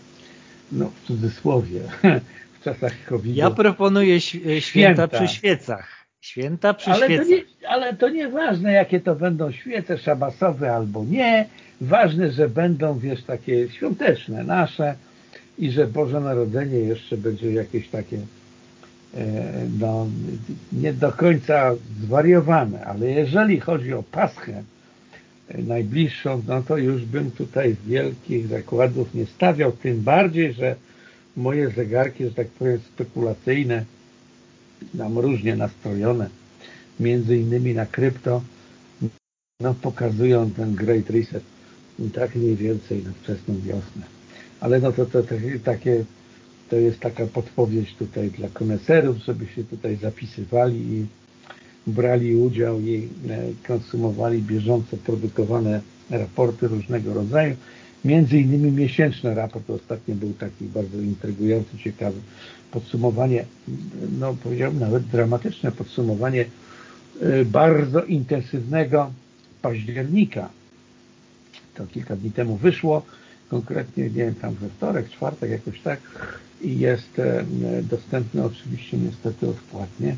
no w cudzysłowie, w czasach covid Ja proponuję święta, święta przy świecach. Święta przy ale świecach. To nie, ale to nieważne, jakie to będą świece szabasowe albo nie. Ważne, że będą, wiesz, takie świąteczne, nasze i że Boże Narodzenie jeszcze będzie jakieś takie e, no, nie do końca zwariowane, ale jeżeli chodzi o Paschę e, najbliższą, no to już bym tutaj wielkich zakładów nie stawiał, tym bardziej, że moje zegarki, że tak powiem, spekulacyjne, nam różnie nastrojone, między innymi na krypto, no pokazują ten Great Reset tak mniej więcej na wczesną wiosnę. Ale no to, to, to takie to jest taka podpowiedź tutaj dla koneserów, żeby się tutaj zapisywali i brali udział i e, konsumowali bieżąco produkowane raporty różnego rodzaju. Między innymi miesięczny raport ostatnio był taki bardzo intrygujący, ciekawy. Podsumowanie, no powiedziałbym nawet dramatyczne podsumowanie e, bardzo intensywnego października. To kilka dni temu wyszło, konkretnie, nie wiem, tam we wtorek, czwartek, jakoś tak i jest e, dostępny oczywiście niestety odpłatnie,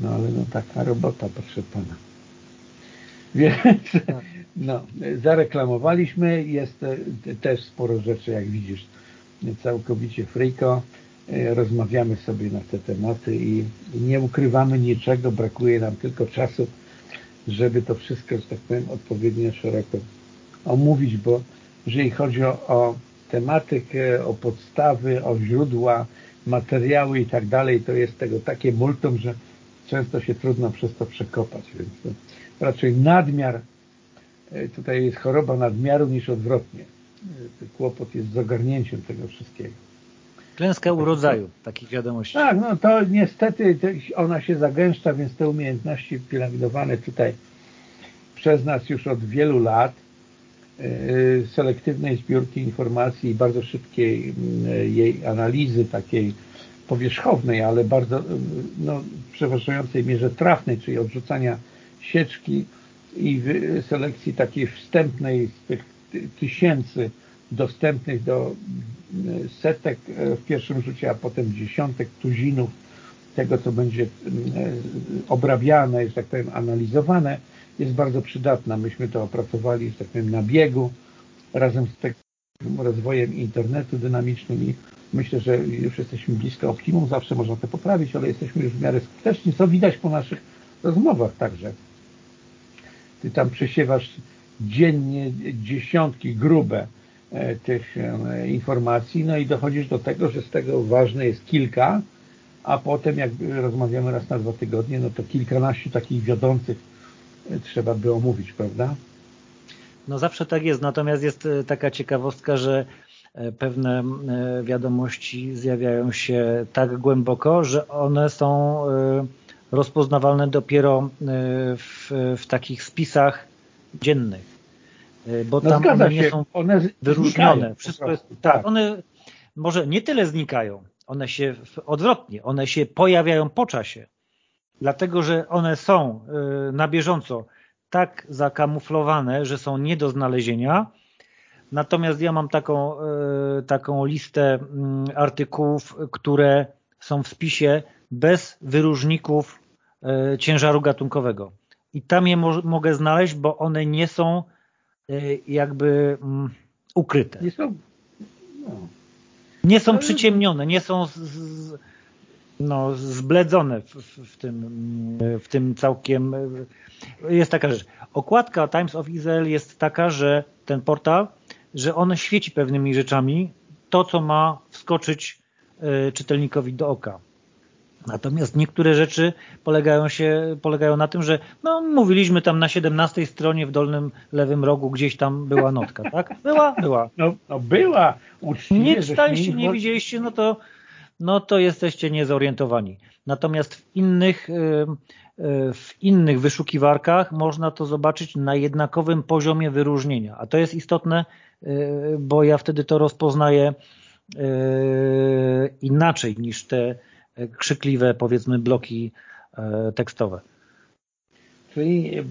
no ale no taka robota, proszę Pana. Więc no, zareklamowaliśmy, jest e, też sporo rzeczy, jak widzisz, całkowicie friko, e, rozmawiamy sobie na te tematy i nie ukrywamy niczego, brakuje nam tylko czasu, żeby to wszystko, że tak powiem, odpowiednio szeroko omówić, bo jeżeli chodzi o, o tematykę, o podstawy, o źródła, materiały i tak dalej, to jest tego takie multum, że często się trudno przez to przekopać, więc raczej nadmiar, e, tutaj jest choroba nadmiaru niż odwrotnie. E, kłopot jest z ogarnięciem tego wszystkiego. Klęska urodzaju, takich wiadomości. Tak, no to niestety ona się zagęszcza, więc te umiejętności piramidowane tutaj przez nas już od wielu lat selektywnej zbiórki informacji i bardzo szybkiej mm, jej analizy, takiej powierzchownej, ale bardzo e, no, w przeważającej mierze trafnej, czyli odrzucania sieczki i selekcji takiej wstępnej z tych tysięcy dostępnych do setek w pierwszym rzucie, a potem dziesiątek, tuzinów tego, co będzie mm, obrabiane, że tak powiem, analizowane, jest bardzo przydatna. Myśmy to opracowali, że tak powiem, na biegu razem z tym rozwojem internetu dynamicznym i myślę, że już jesteśmy blisko optimum, zawsze można to poprawić, ale jesteśmy już w miarę skuteczni, co widać po naszych rozmowach także. Ty tam przesiewasz dziennie dziesiątki grube e, tych e, informacji, no i dochodzisz do tego, że z tego ważne jest kilka, a potem jak rozmawiamy raz na dwa tygodnie, no to kilkanaście takich wiodących trzeba by omówić, prawda? No zawsze tak jest, natomiast jest e, taka ciekawostka, że e, pewne e, wiadomości zjawiają się tak głęboko, że one są rozpoznawalne dopiero w, w takich spisach dziennych. Bo no tam one nie są one wyróżnione. Wszystko jest, tak, tak, one może nie tyle znikają, one się odwrotnie, one się pojawiają po czasie dlatego że one są y, na bieżąco tak zakamuflowane, że są nie do znalezienia. Natomiast ja mam taką, y, taką listę mm, artykułów, które są w spisie bez wyróżników y, ciężaru gatunkowego. I tam je mo mogę znaleźć, bo one nie są jakby mm, ukryte. Nie są, no. Nie są przyciemnione, nie są z, z, no, zbledzone w, w, tym, w tym całkiem... Jest taka rzecz. Okładka Times of Israel jest taka, że ten portal że on świeci pewnymi rzeczami, to co ma wskoczyć czytelnikowi do oka. Natomiast niektóre rzeczy polegają, się, polegają na tym, że no, mówiliśmy tam na 17 stronie w dolnym lewym rogu gdzieś tam była notka, tak? Była? Była. No, no była. Uczciwie, nie czytaliście, nie widzieliście, no to, no to jesteście niezorientowani. Natomiast w innych, y, y, w innych wyszukiwarkach można to zobaczyć na jednakowym poziomie wyróżnienia. A to jest istotne, y, bo ja wtedy to rozpoznaję inaczej niż te krzykliwe, powiedzmy, bloki e, tekstowe. Czyli e,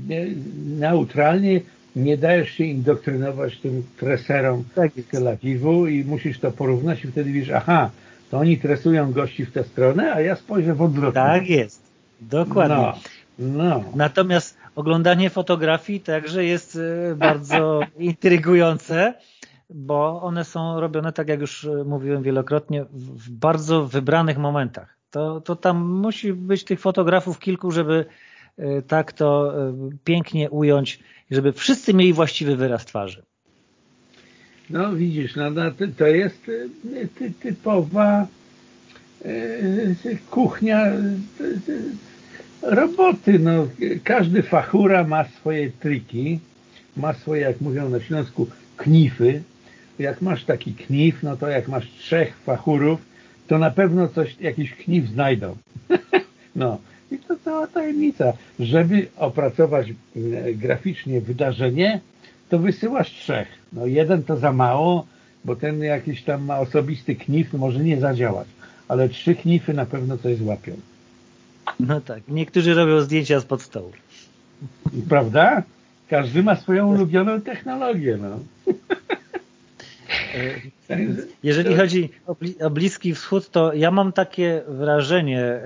neutralnie nie dajesz się indoktrynować tym treserom tak z Tel Awiwu i musisz to porównać i wtedy wiesz, aha, to oni tresują gości w tę stronę, a ja spojrzę w odwrotną. Tak jest, dokładnie. No, no. Natomiast oglądanie fotografii także jest e, bardzo intrygujące, bo one są robione, tak jak już e, mówiłem wielokrotnie, w bardzo wybranych momentach. To, to tam musi być tych fotografów kilku, żeby e, tak to e, pięknie ująć, żeby wszyscy mieli właściwy wyraz twarzy. No widzisz, no, no to jest typowa kuchnia roboty. No, każdy fachura ma swoje triki, ma swoje, jak mówią na Śląsku, knify, jak masz taki knif, no to jak masz trzech fachurów, to na pewno coś, jakiś knif znajdą. no. I to cała tajemnica. Żeby opracować e, graficznie wydarzenie, to wysyłasz trzech. No jeden to za mało, bo ten jakiś tam ma osobisty knif, może nie zadziałać. Ale trzy knify na pewno coś złapią. No tak. Niektórzy robią zdjęcia z pod stołu. Prawda? Każdy ma swoją ulubioną technologię. No. Jeżeli chodzi o Bliski Wschód, to ja mam takie wrażenie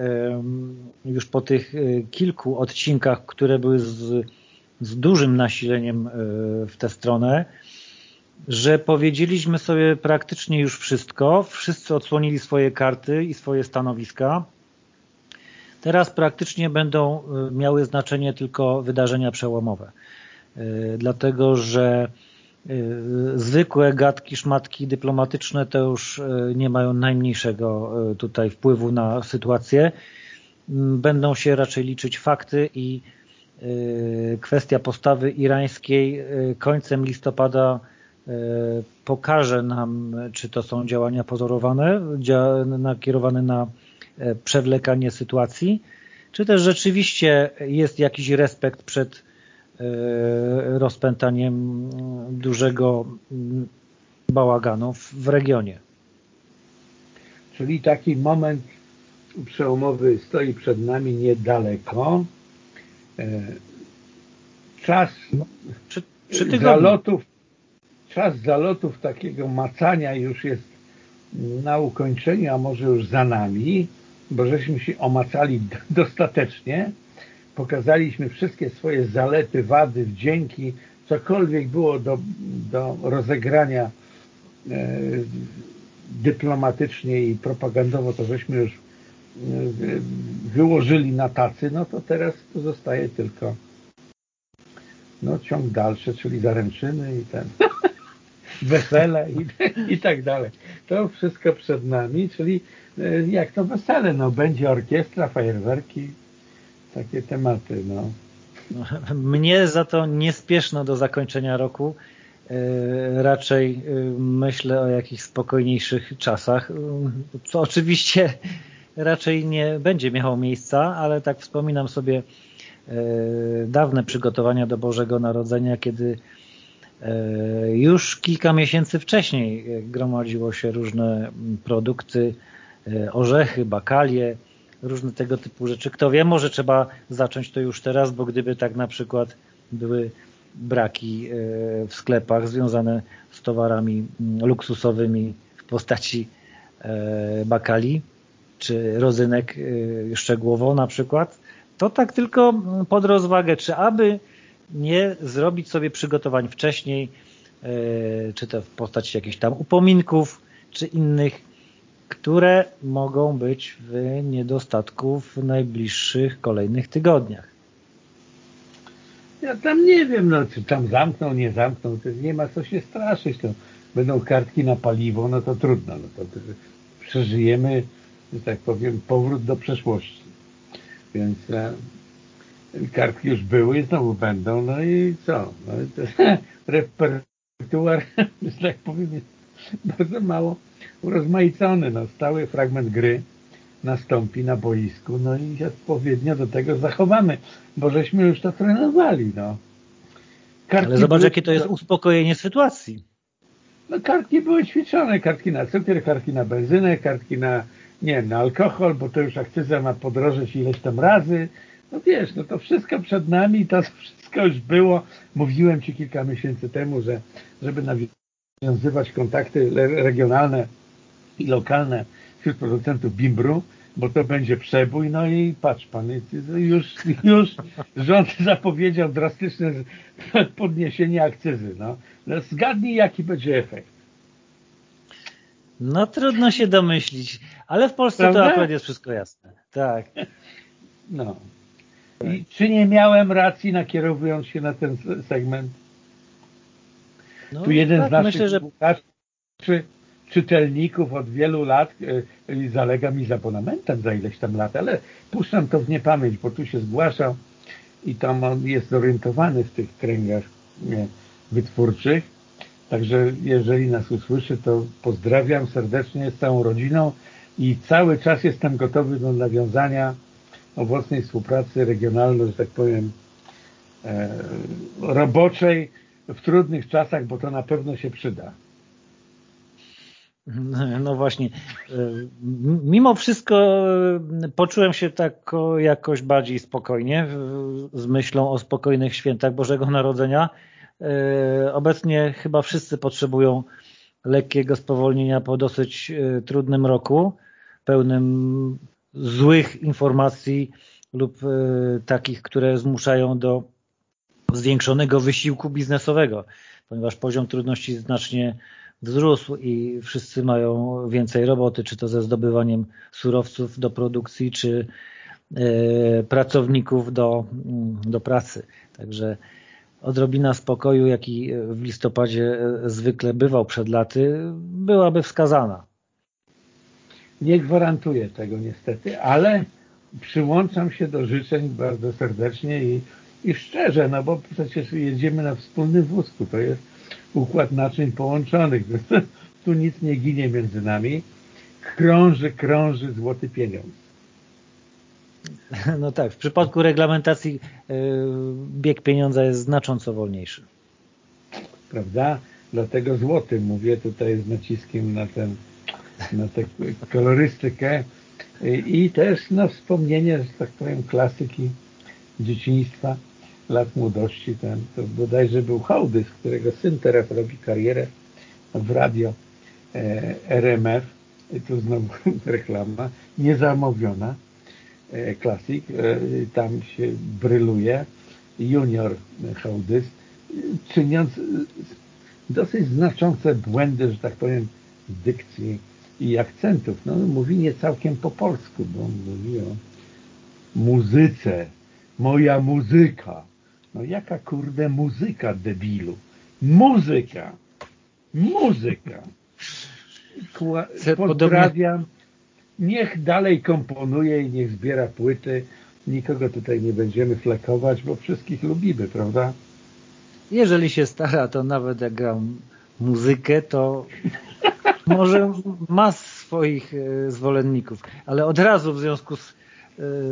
już po tych e, kilku odcinkach, które były z, z dużym nasileniem e, w tę stronę, że powiedzieliśmy sobie praktycznie już wszystko. Wszyscy odsłonili swoje karty i swoje stanowiska. Teraz praktycznie będą e, miały znaczenie tylko wydarzenia przełomowe. Dlatego, że zwykłe gadki, szmatki dyplomatyczne to już y, nie mają najmniejszego y, tutaj wpływu na sytuację. Mm, będą się raczej liczyć fakty i kwestia postawy irańskiej końcem listopada pokaże nam, czy to są działania pozorowane, nakierowane na przewlekanie sytuacji, czy też rzeczywiście jest jakiś respekt przed E, rozpętaniem dużego bałaganu w regionie. Czyli taki moment przełomowy stoi przed nami niedaleko. E, czas no, zalotów czas zalotów takiego macania już jest na ukończeniu, a może już za nami, bo żeśmy się omacali dostatecznie pokazaliśmy wszystkie swoje zalety, wady, wdzięki, cokolwiek było do, do rozegrania e, dyplomatycznie i propagandowo, to żeśmy już e, wyłożyli na tacy, no to teraz zostaje tylko no, ciąg dalszy, czyli zaręczyny i ten wesele i, i tak dalej. To wszystko przed nami, czyli e, jak to wesele, no będzie orkiestra, fajerwerki, takie tematy. No. Mnie za to nie spieszno do zakończenia roku. E, raczej e, myślę o jakichś spokojniejszych czasach, co oczywiście raczej nie będzie miało miejsca, ale tak wspominam sobie e, dawne przygotowania do Bożego Narodzenia, kiedy już kilka miesięcy wcześniej gromadziło się różne produkty, orzechy, bakalie, różne tego typu rzeczy. Kto wie, może trzeba zacząć to już teraz, bo gdyby tak na przykład były braki e, w sklepach związane z towarami mm, luksusowymi w postaci e, bakali czy rozynek e, szczegółowo na przykład, to tak tylko pod rozwagę, czy aby nie zrobić sobie przygotowań wcześniej, czy to w postaci jakichś tam upominków, czy innych które mogą być w niedostatku w najbliższych kolejnych tygodniach. Ja tam nie wiem, no czy tam zamkną, nie zamkną, to nie ma co się straszyć. To będą kartki na paliwo, no to trudno. No to, przeżyjemy, że tak powiem, powrót do przeszłości. Więc e, kartki już były znowu będą, no i co? No to, repertuar, że tak powiem, jest bardzo mało urozmaicony. No, stały fragment gry nastąpi na boisku, no i odpowiednio do tego zachowamy, bo żeśmy już to trenowali, no. Kartki Ale zobacz, były... jakie to jest uspokojenie sytuacji. No kartki były ćwiczone, kartki na cukier, kartki na benzynę, kartki na, nie wiem, na alkohol, bo to już akcyza ma podrożeć ileś tam razy. No wiesz, no to wszystko przed nami, to wszystko już było. Mówiłem Ci kilka miesięcy temu, że żeby nawiązywać kontakty regionalne i lokalne wśród producentów bimbru, bo to będzie przebój, no i patrz pan, już, już rząd zapowiedział drastyczne podniesienie akcyzy. No. no zgadnij, jaki będzie efekt. No trudno się domyślić, ale w Polsce Prawda? to akurat jest wszystko jasne. Tak. No. I czy nie miałem racji nakierowując się na ten segment? No, tu jeden tak, z naszych myślę, że czytelników od wielu lat i e, zalega mi z abonamentem za ileś tam lat, ale puszczam to w niepamięć, bo tu się zgłaszał i tam on jest zorientowany w tych kręgach nie, wytwórczych. Także jeżeli nas usłyszy, to pozdrawiam serdecznie z całą rodziną i cały czas jestem gotowy do nawiązania owocnej współpracy regionalnej, że tak powiem, e, roboczej w trudnych czasach, bo to na pewno się przyda. No właśnie. Mimo wszystko poczułem się tak jakoś bardziej spokojnie z myślą o spokojnych świętach Bożego Narodzenia. Obecnie chyba wszyscy potrzebują lekkiego spowolnienia po dosyć e, trudnym roku, pełnym złych informacji lub e, takich, które zmuszają do zwiększonego wysiłku biznesowego, ponieważ poziom trudności znacznie wzrósł i wszyscy mają więcej roboty, czy to ze zdobywaniem surowców do produkcji, czy e, pracowników do, mm, do pracy. Także odrobina spokoju, jaki w listopadzie e, zwykle bywał przed laty, byłaby wskazana. Nie gwarantuję tego niestety, ale przyłączam się do życzeń bardzo serdecznie i, i szczerze, no bo przecież jedziemy na wspólnym wózku, to jest układ naczyń połączonych. Tu nic nie ginie między nami. Krąży, krąży złoty pieniądz. No tak, w przypadku reglamentacji y, bieg pieniądza jest znacząco wolniejszy. Prawda? Dlatego złoty mówię tutaj z naciskiem na ten na tę kolorystykę i też na wspomnienie, że tak powiem, klasyki dzieciństwa lat młodości, ten, to bodajże był Hołdys, którego syn teraz robi karierę w radio e, RMF, tu znowu reklama, niezamówiona, e, klasik, e, tam się bryluje, junior Hołdys, czyniąc dosyć znaczące błędy, że tak powiem, dykcji i akcentów. No, mówi nie całkiem po polsku, bo on mówi o muzyce, moja muzyka, no jaka kurde muzyka, debilu? Muzyka! Muzyka! Kła pozdrawiam. Niech dalej komponuje i niech zbiera płyty. Nikogo tutaj nie będziemy flekować, bo wszystkich lubimy, prawda? Jeżeli się stara, to nawet jak gra muzykę, to może ma swoich e, zwolenników, ale od razu w związku z, e,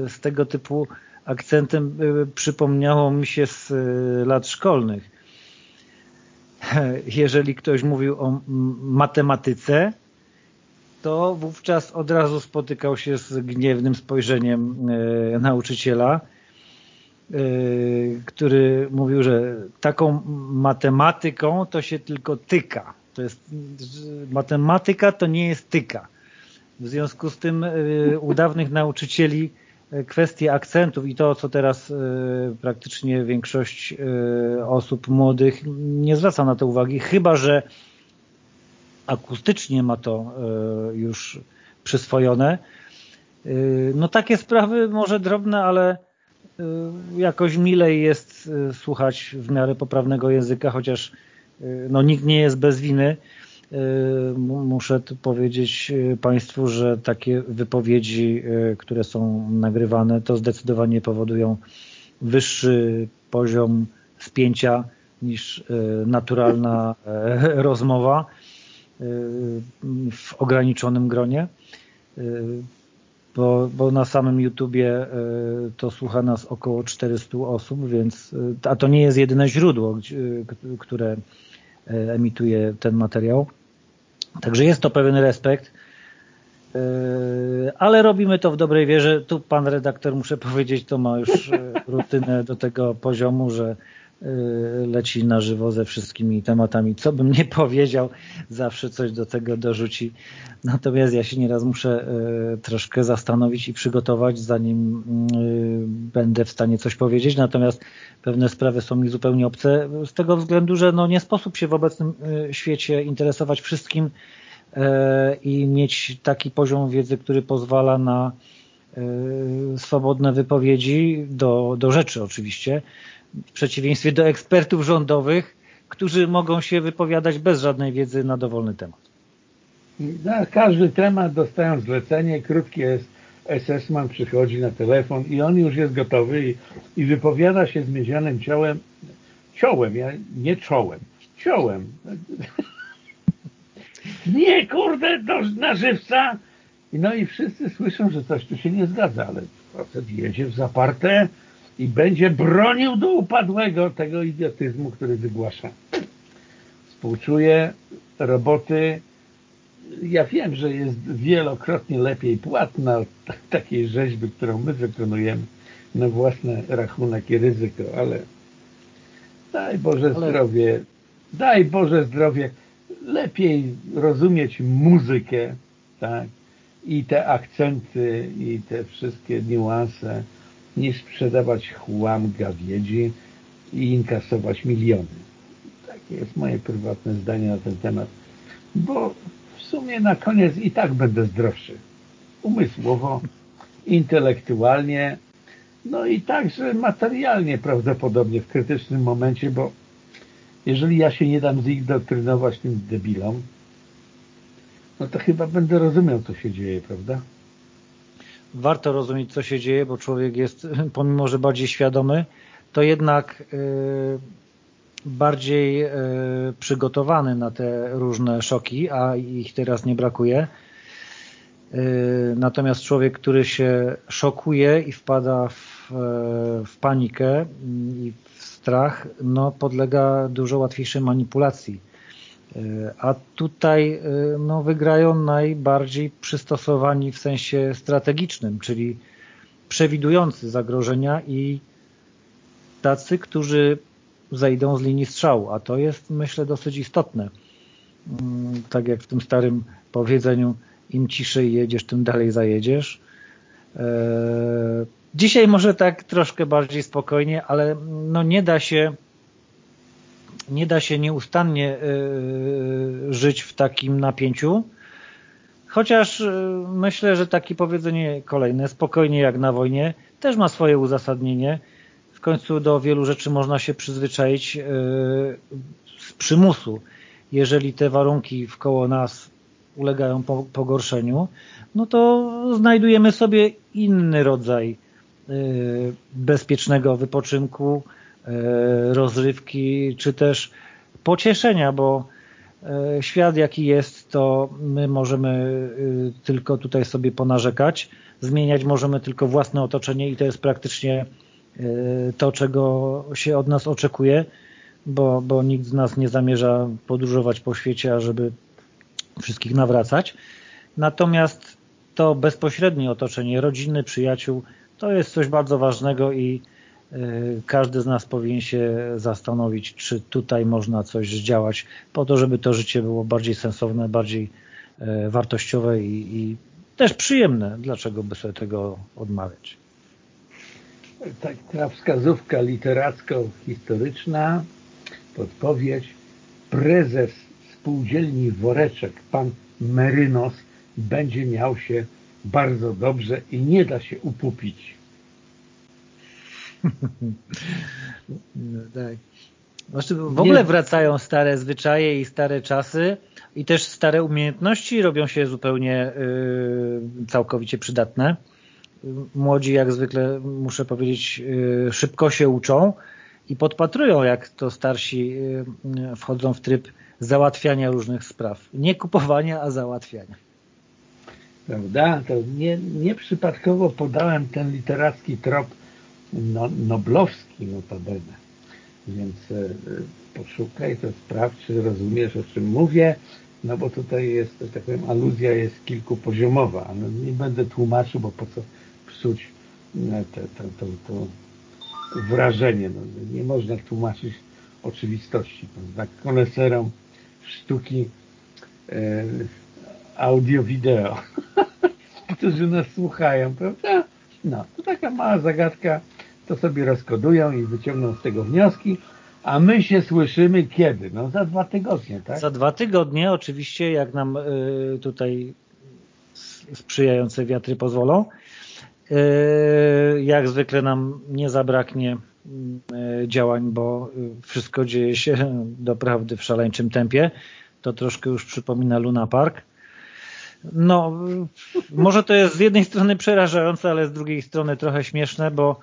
z tego typu akcentem y, przypomniało mi się z y, lat szkolnych. Jeżeli ktoś mówił o matematyce, to wówczas od razu spotykał się z gniewnym spojrzeniem y, nauczyciela, który mówił, że taką matematyką to się tylko tyka. To jest, matematyka to nie jest tyka. W związku z tym u dawnych nauczycieli kwestie akcentów i to, co teraz e, praktycznie większość e, osób młodych nie zwraca na to uwagi, chyba że akustycznie ma to e, już przyswojone. No takie sprawy może drobne, ale jakoś milej jest słuchać w miarę poprawnego języka, chociaż no, nikt nie jest bez winy. Muszę tu powiedzieć Państwu, że takie wypowiedzi, które są nagrywane, to zdecydowanie powodują wyższy poziom spięcia niż naturalna rozmowa w ograniczonym gronie bo, bo na samym YouTubie e, to słucha nas około 400 osób, więc e, a to nie jest jedyne źródło, które e, emituje ten materiał. Także jest to pewien respekt, ale robimy to w dobrej wierze. Tu pan redaktor, muszę powiedzieć, to ma już rutynę do tego poziomu, że leci na żywo ze wszystkimi tematami. Co bym nie powiedział, zawsze coś do tego dorzuci. Natomiast ja się nieraz muszę y, troszkę zastanowić i przygotować, zanim y, będę w stanie coś powiedzieć. Natomiast pewne sprawy są mi zupełnie obce z tego względu, że no nie sposób się w obecnym świecie interesować wszystkim i mieć taki poziom wiedzy, który pozwala na swobodne wypowiedzi do, do rzeczy oczywiście, w przeciwieństwie do ekspertów rządowych, którzy mogą się wypowiadać bez żadnej wiedzy na dowolny temat. Na każdy temat dostają zlecenie, krótkie jest SS-man przychodzi na telefon i on już jest gotowy i, i wypowiada się z miedzianym ciołem, ciołem, ja, nie czołem, ciołem. nie, kurde, do, na żywca. No i wszyscy słyszą, że coś tu się nie zgadza, ale facet jedzie w zaparte, i będzie bronił do upadłego tego idiotyzmu, który wygłasza. Współczuję roboty. Ja wiem, że jest wielokrotnie lepiej płatna od takiej rzeźby, którą my wykonujemy na własny rachunek i ryzyko, ale daj Boże ale... zdrowie, daj Boże zdrowie, lepiej rozumieć muzykę, tak, i te akcenty, i te wszystkie niuanse, niż sprzedawać chłam gawiedzi i inkasować miliony. Takie jest moje prywatne zdanie na ten temat, bo w sumie na koniec i tak będę zdrowszy. Umysłowo, intelektualnie, no i także materialnie prawdopodobnie w krytycznym momencie, bo jeżeli ja się nie dam zindoktrynować tym debilom, no to chyba będę rozumiał, co się dzieje, prawda? Warto rozumieć, co się dzieje, bo człowiek jest, pomimo że bardziej świadomy, to jednak e, bardziej e, przygotowany na te różne szoki, a ich teraz nie brakuje. E, natomiast człowiek, który się szokuje i wpada w, w panikę i w strach, no podlega dużo łatwiejszej manipulacji a tutaj y, no, wygrają najbardziej przystosowani w sensie strategicznym, czyli przewidujący zagrożenia i tacy, którzy zejdą z linii strzału, a to jest myślę dosyć istotne. Mm, tak jak w tym starym powiedzeniu, im ciszej jedziesz, tym dalej zajedziesz. E, dzisiaj może tak troszkę bardziej spokojnie, ale no nie da się nie da się nieustannie y, żyć w takim napięciu, chociaż y, myślę, że takie powiedzenie kolejne, spokojnie jak na wojnie, też ma swoje uzasadnienie. W końcu do wielu rzeczy można się przyzwyczaić y, z przymusu. Jeżeli te warunki wkoło nas ulegają pogorszeniu, no to znajdujemy sobie inny rodzaj bezpiecznego wypoczynku, E, rozrywki, czy też pocieszenia, bo e, świat jaki jest, to my możemy e, tylko tutaj sobie ponarzekać, zmieniać możemy tylko własne otoczenie i to jest praktycznie to, czego się od nas oczekuje, bo, bo nikt z nas nie zamierza podróżować po świecie, ażeby wszystkich nawracać. Natomiast to bezpośrednie otoczenie rodziny, przyjaciół, to jest coś bardzo ważnego i każdy z nas powinien się zastanowić, czy tutaj można coś zdziałać po to, żeby to życie było bardziej sensowne, bardziej y, wartościowe i, i też przyjemne. Dlaczego by sobie tego odmawiać? Taka wskazówka literacko-historyczna, podpowiedź. Prezes spółdzielni Woreczek, pan Merynos, będzie miał się bardzo dobrze i nie da się upupić. No, tak. Znaczy, w ogóle wracają stare zwyczaje i stare czasy i też stare umiejętności robią się zupełnie y, całkowicie przydatne. Młodzi jak zwykle, muszę powiedzieć, y, szybko się uczą i podpatrują, jak to starsi y, wchodzą w tryb załatwiania różnych spraw. Nie kupowania, a załatwiania. Prawda? To nie, nieprzypadkowo podałem ten literacki trop no, noblowski notabene. Więc e, poszukaj, to sprawdź, czy rozumiesz, o czym mówię, no bo tutaj jest, tak powiem, aluzja jest kilkupoziomowa. No, nie będę tłumaczył, bo po co psuć e, to, to wrażenie. No, nie można tłumaczyć oczywistości. Dla koneserom sztuki e, audio-wideo, którzy nas słuchają, prawda? No, to taka mała zagadka, to sobie rozkodują i wyciągną z tego wnioski, a my się słyszymy kiedy? No za dwa tygodnie, tak? Za dwa tygodnie, oczywiście, jak nam y, tutaj sprzyjające wiatry pozwolą. Y, jak zwykle nam nie zabraknie y, działań, bo wszystko dzieje się doprawdy w szaleńczym tempie. To troszkę już przypomina Luna Park. No, może to jest z jednej strony przerażające, ale z drugiej strony trochę śmieszne, bo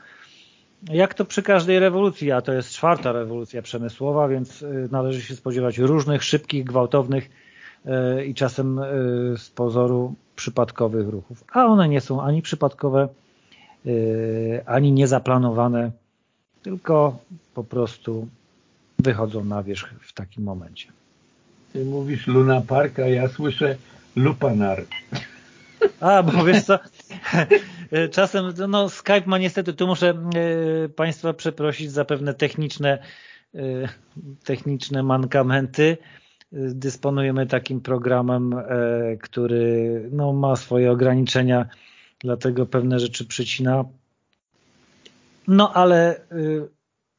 jak to przy każdej rewolucji, a to jest czwarta rewolucja przemysłowa, więc y, należy się spodziewać różnych, szybkich, gwałtownych y, i czasem y, z pozoru przypadkowych ruchów. A one nie są ani przypadkowe, ani niezaplanowane, tylko po prostu wychodzą na wierzch w takim momencie. Ty mówisz Luna Park, a ja słyszę Lupanar. A, bo wiesz co, czasem no Skype ma niestety, tu muszę e, Państwa przeprosić za pewne techniczne e, techniczne mankamenty. Dysponujemy takim programem, e, który no, ma swoje ograniczenia, dlatego pewne rzeczy przycina. No ale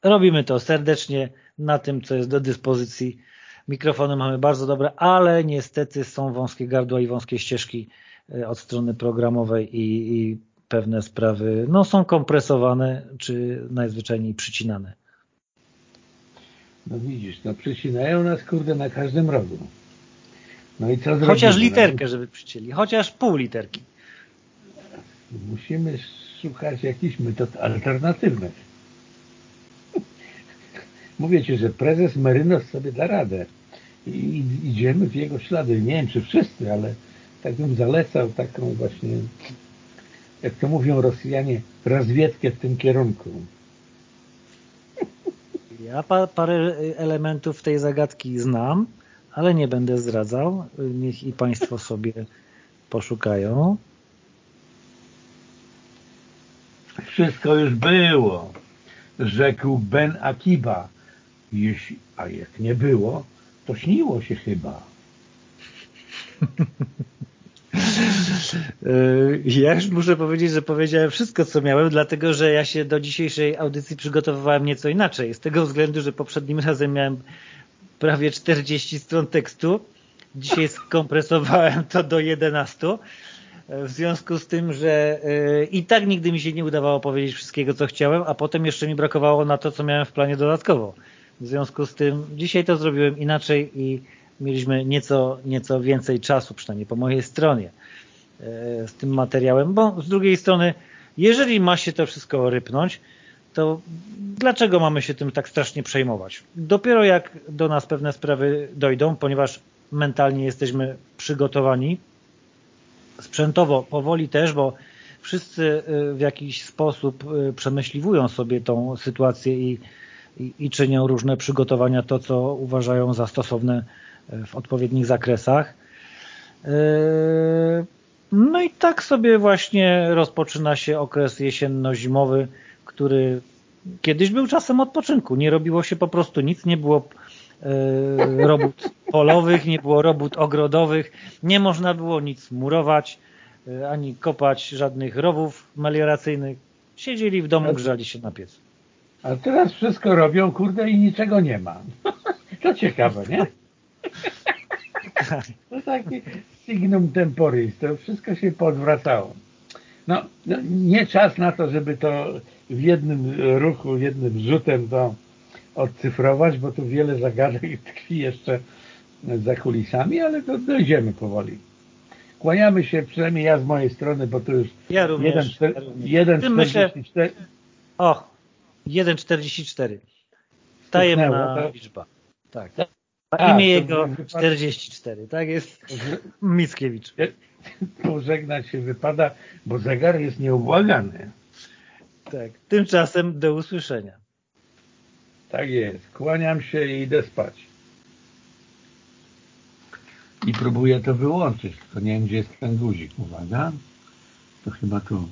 robimy to serdecznie na tym, co jest do dyspozycji Mikrofony mamy bardzo dobre, ale niestety są wąskie gardła i wąskie ścieżki od strony programowej i, i pewne sprawy no, są kompresowane czy najzwyczajniej przycinane. No widzisz, no przycinają nas kurde na każdym rogu. No i co zrobimy? Chociaż no? literkę, żeby przycięli, chociaż pół literki. Musimy szukać jakichś metod alternatywnych. Mówię Ci, że prezes Merynos sobie da radę i idziemy w jego ślady. Nie wiem, czy wszyscy, ale tak bym zalecał taką właśnie, jak to mówią Rosjanie, rozwiedkę w tym kierunku. Ja pa parę elementów tej zagadki znam, ale nie będę zdradzał. Niech i Państwo sobie poszukają. Wszystko już było, rzekł Ben Akiba. Jeśli, a jak nie było, to śniło się chyba. Ja już muszę powiedzieć, że powiedziałem wszystko, co miałem, dlatego, że ja się do dzisiejszej audycji przygotowywałem nieco inaczej. Z tego względu, że poprzednim razem miałem prawie 40 stron tekstu. Dzisiaj skompresowałem to do 11. W związku z tym, że e, i tak nigdy mi się nie udawało powiedzieć wszystkiego, co chciałem, a potem jeszcze mi brakowało na to, co miałem w planie dodatkowo. W związku z tym dzisiaj to zrobiłem inaczej i mieliśmy nieco, nieco więcej czasu, przynajmniej po mojej stronie z tym materiałem, bo z drugiej strony, jeżeli ma się to wszystko rypnąć, to dlaczego mamy się tym tak strasznie przejmować? Dopiero jak do nas pewne sprawy dojdą, ponieważ mentalnie jesteśmy przygotowani, sprzętowo powoli też, bo wszyscy e, w jakiś sposób e, przemyśliwują sobie tą sytuację i i, i czynią różne przygotowania, to co uważają za stosowne e, w odpowiednich zakresach. E, no i tak sobie właśnie rozpoczyna się okres jesienno-zimowy, który kiedyś był czasem odpoczynku. Nie robiło się po prostu nic, nie było e, robót polowych, nie było robót ogrodowych, nie można było nic murować, ani kopać żadnych rowów melioracyjnych. Siedzieli w domu, grzali się na piecu. A teraz wszystko robią, kurde, i niczego nie ma. To ciekawe, nie? To taki signum temporis, to wszystko się podwracało. No, no, nie czas na to, żeby to w jednym ruchu, jednym rzutem to odcyfrować, bo tu wiele zagadek tkwi jeszcze za kulisami, ale to dojdziemy powoli. Kłaniamy się, przynajmniej ja z mojej strony, bo to już ja również, 1,44. Ja o, 1,44. Tajemna liczba. Tak. A, imię jego 44, tak jest Mickiewicz. Pożegnać się wypada, bo zegar jest nieubłagany. Tak, tymczasem do usłyszenia. Tak jest. Kłaniam się i idę spać. I próbuję to wyłączyć, tylko nie wiem, gdzie jest ten guzik. Uwaga. To chyba tu.